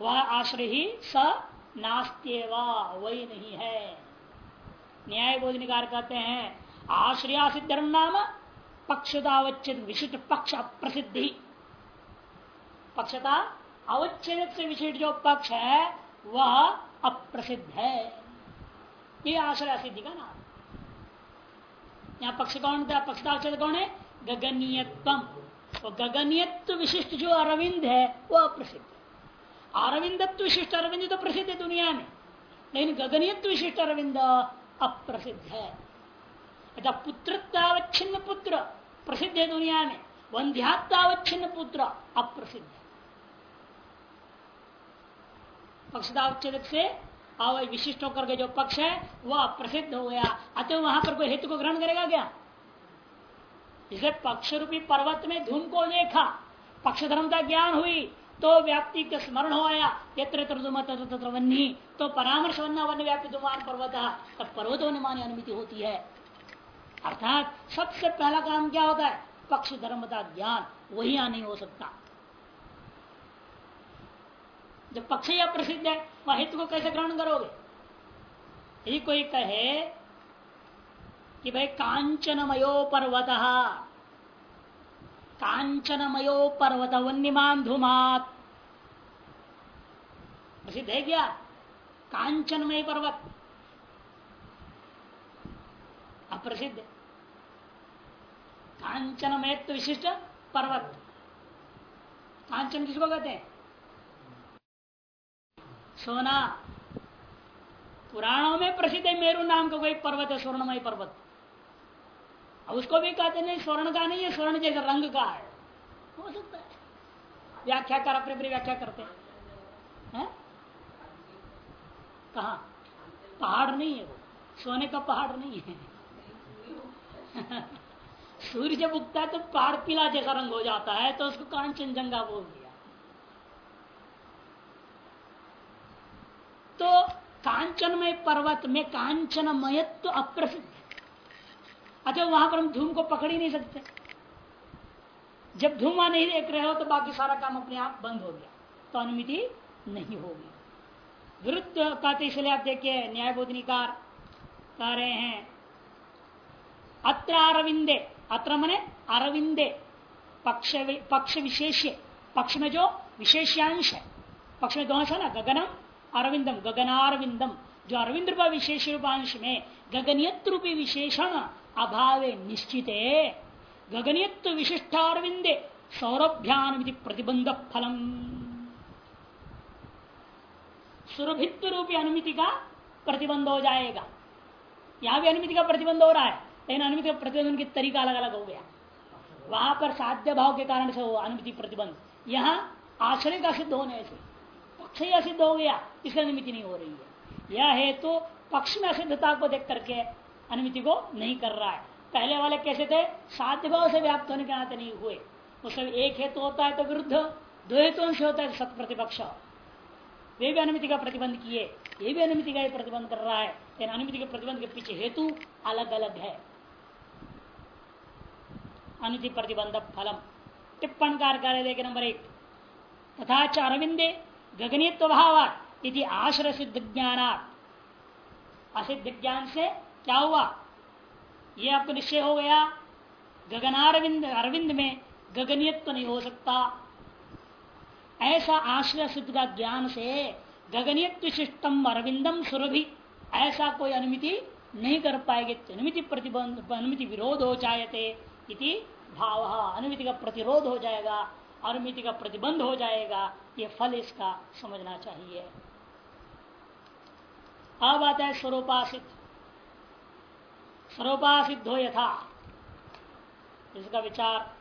वह आश्रय ही स नास्त्यवा, वही नहीं है। न्याय बोधनिकार कहते हैं आश्रया सिद्ध नाम पक्षता अवच्छेद विशिष्ट पक्ष अप्रसिद्धि। पक्षता अवच्छेद से विशिष्ट जो पक्ष है, वह अप्रसिद्ध है। ये आश्रय सिद्धि का नाम यहाँ पक्ष कौन था? अवच्छेद कौन है? गगनीयत्व गगनीयत्व विशिष्ट जो अरविंद है वह अप्रसिद्ध अरविंदत्व विशिष्ट अरविंद तो प्रसिद्ध है दुनिया में, लेकिन गगनीयत्व विशिष्ट अरविंद अप्रसिद्ध है। पुत्रतावच्छिन्न पुत्र प्रसिद्ध है दुनिया में वंध्यात्तावच्छिन्न पुत्र अप्रसिद्ध है। पक्षतावच्छेद से अवय विशिष्ट होकर के जो पक्ष है, वह प्रसिद्ध हो गया। अतः वहाँ पर कोई हेतु को ग्रहण करेगा क्या? इसे पक्ष रूपी पर्वत में धूम को देखा। पक्ष धर्म का ज्ञान हुई तो व्याप्ति का स्मरण हो आया। तत्र वन्नी तो परामर्श वन्ना वन व्याप्ति धुमान पर्वत। तब पर्वत होने अनुमति होती है। अर्थात सबसे पहला काम क्या होता है? पक्ष धर्म का ज्ञान। वही नहीं हो सकता। जब पक्ष या प्रसिद्ध है, वह हित को कैसे ग्रहण करोगे? यदि कोई कहे कि भाई कांचनमयो पर्वत कांचनमयो पर्वत वन्यमान धूमात प्रसिद्ध है क्या? कांचनमय पर्वत अप्रसिद्ध। कांचनमय तो विशिष्ट पर्वत। कांचन किसको कहते हैं? सोना। पुराणों में प्रसिद्ध है मेरू नाम का कोई पर्वत है, स्वर्णमय पर्वत। अब उसको भी कहते नहीं, स्वर्ण का नहीं है, स्वर्ण जैसे रंग का है। हो सकता है। व्याख्या कर, अपनी अपनी व्याख्या करते हैं। कहा? पहाड़ नहीं है वो। सोने का पहाड़ नहीं है। [LAUGHS] सूर्य जब उगता है तो पहाड़ पीला जैसा रंग हो जाता है तो उसको कांचन जंगा बोल दिया तो कांचनमय पर्वत में कांचनमय तो अप्रसिद्ध अच्छा वहाँ पर हम धूम को पकड़ ही नहीं सकते। जब धुआँ नहीं देख रहे हो तो बाकी सारा काम अपने आप बंद हो गया। तो अनुमति नहीं होगी। विरुद्ध कहते इसलिए आप देखिए, न्यायबोधनिकार कह रहे हैं, अत्र अरविंदे, अत्र मने अरविंदे, पक्ष पक्ष विशेष पक्ष में जो विशेषांश है, पक्ष में दोष है ना, गगनम अरविंदम, गगनारविंदम। जो अरविंद रूप विशेष रूपांश में गगनियत रूपी विशेषण, अभाव निश्चित। गगनियत विशिष्टारविंदे सौरभ्यान प्रतिबंध फलम सुरभित्व रूपी अनुमिति का प्रतिबंध हो जाएगा। यहाँ भी अनुमिति का प्रतिबंध हो रहा है, लेकिन अनुमिति का प्रतिबंध की तरीका अलग अलग हो गया। वहाँ पर साध्य भाव के कारण से हो, अनुमिति प्रतिबंध। यहाँ आश्रय का सिद्ध होने से। पक्ष ही असिद्ध हो गया। इसलिए अनुमिति नहीं हो रही है। यह हेतु तो पक्ष में असिद्धता को देख करके अनुमिति को नहीं कर रहा है। पहले वाले कैसे थे? साध्य भाव से व्याप्त होने के नाते नहीं हुए। उस एक हेतु तो होता है तो विरुद्ध, दो हेतु से होता है सत प्रतिपक्ष। वे भी अनुमति का प्रतिबंध किए। ये भी अनुमति का प्रतिबंध कर रहा है। लेकिन अनुमति के प्रतिबंध के पीछे हेतु अलग अलग है। अनुति प्रतिबंध फलम। टिप्पण कार्य देखे नंबर एक। तथा अरविंदे गगनीत्व भाव यदि आश्रय सिद्ध ज्ञान असिद्ध ज्ञान से क्या हुआ? ये आपको निश्चय हो गया, गगनारविंद, अरविंद में गगनीयत्व नहीं हो सकता। ऐसा आश्रय सिद्ध का ज्ञान से गगनीयत्व विशिष्टम अरविंदम सुरभि, ऐसा कोई अनुमति नहीं कर पाएगी। अनुमिति प्रतिबंध, अनुमिति विरोध हो जाए इति भाव। अनुमिति का प्रतिरोध हो जाएगा। अनुमिति का प्रतिबंध हो जाएगा, ये फल इसका समझना चाहिए। अब आता है स्वरूपासित। स्वरूपासिद्ध हो यथा। इसका विचार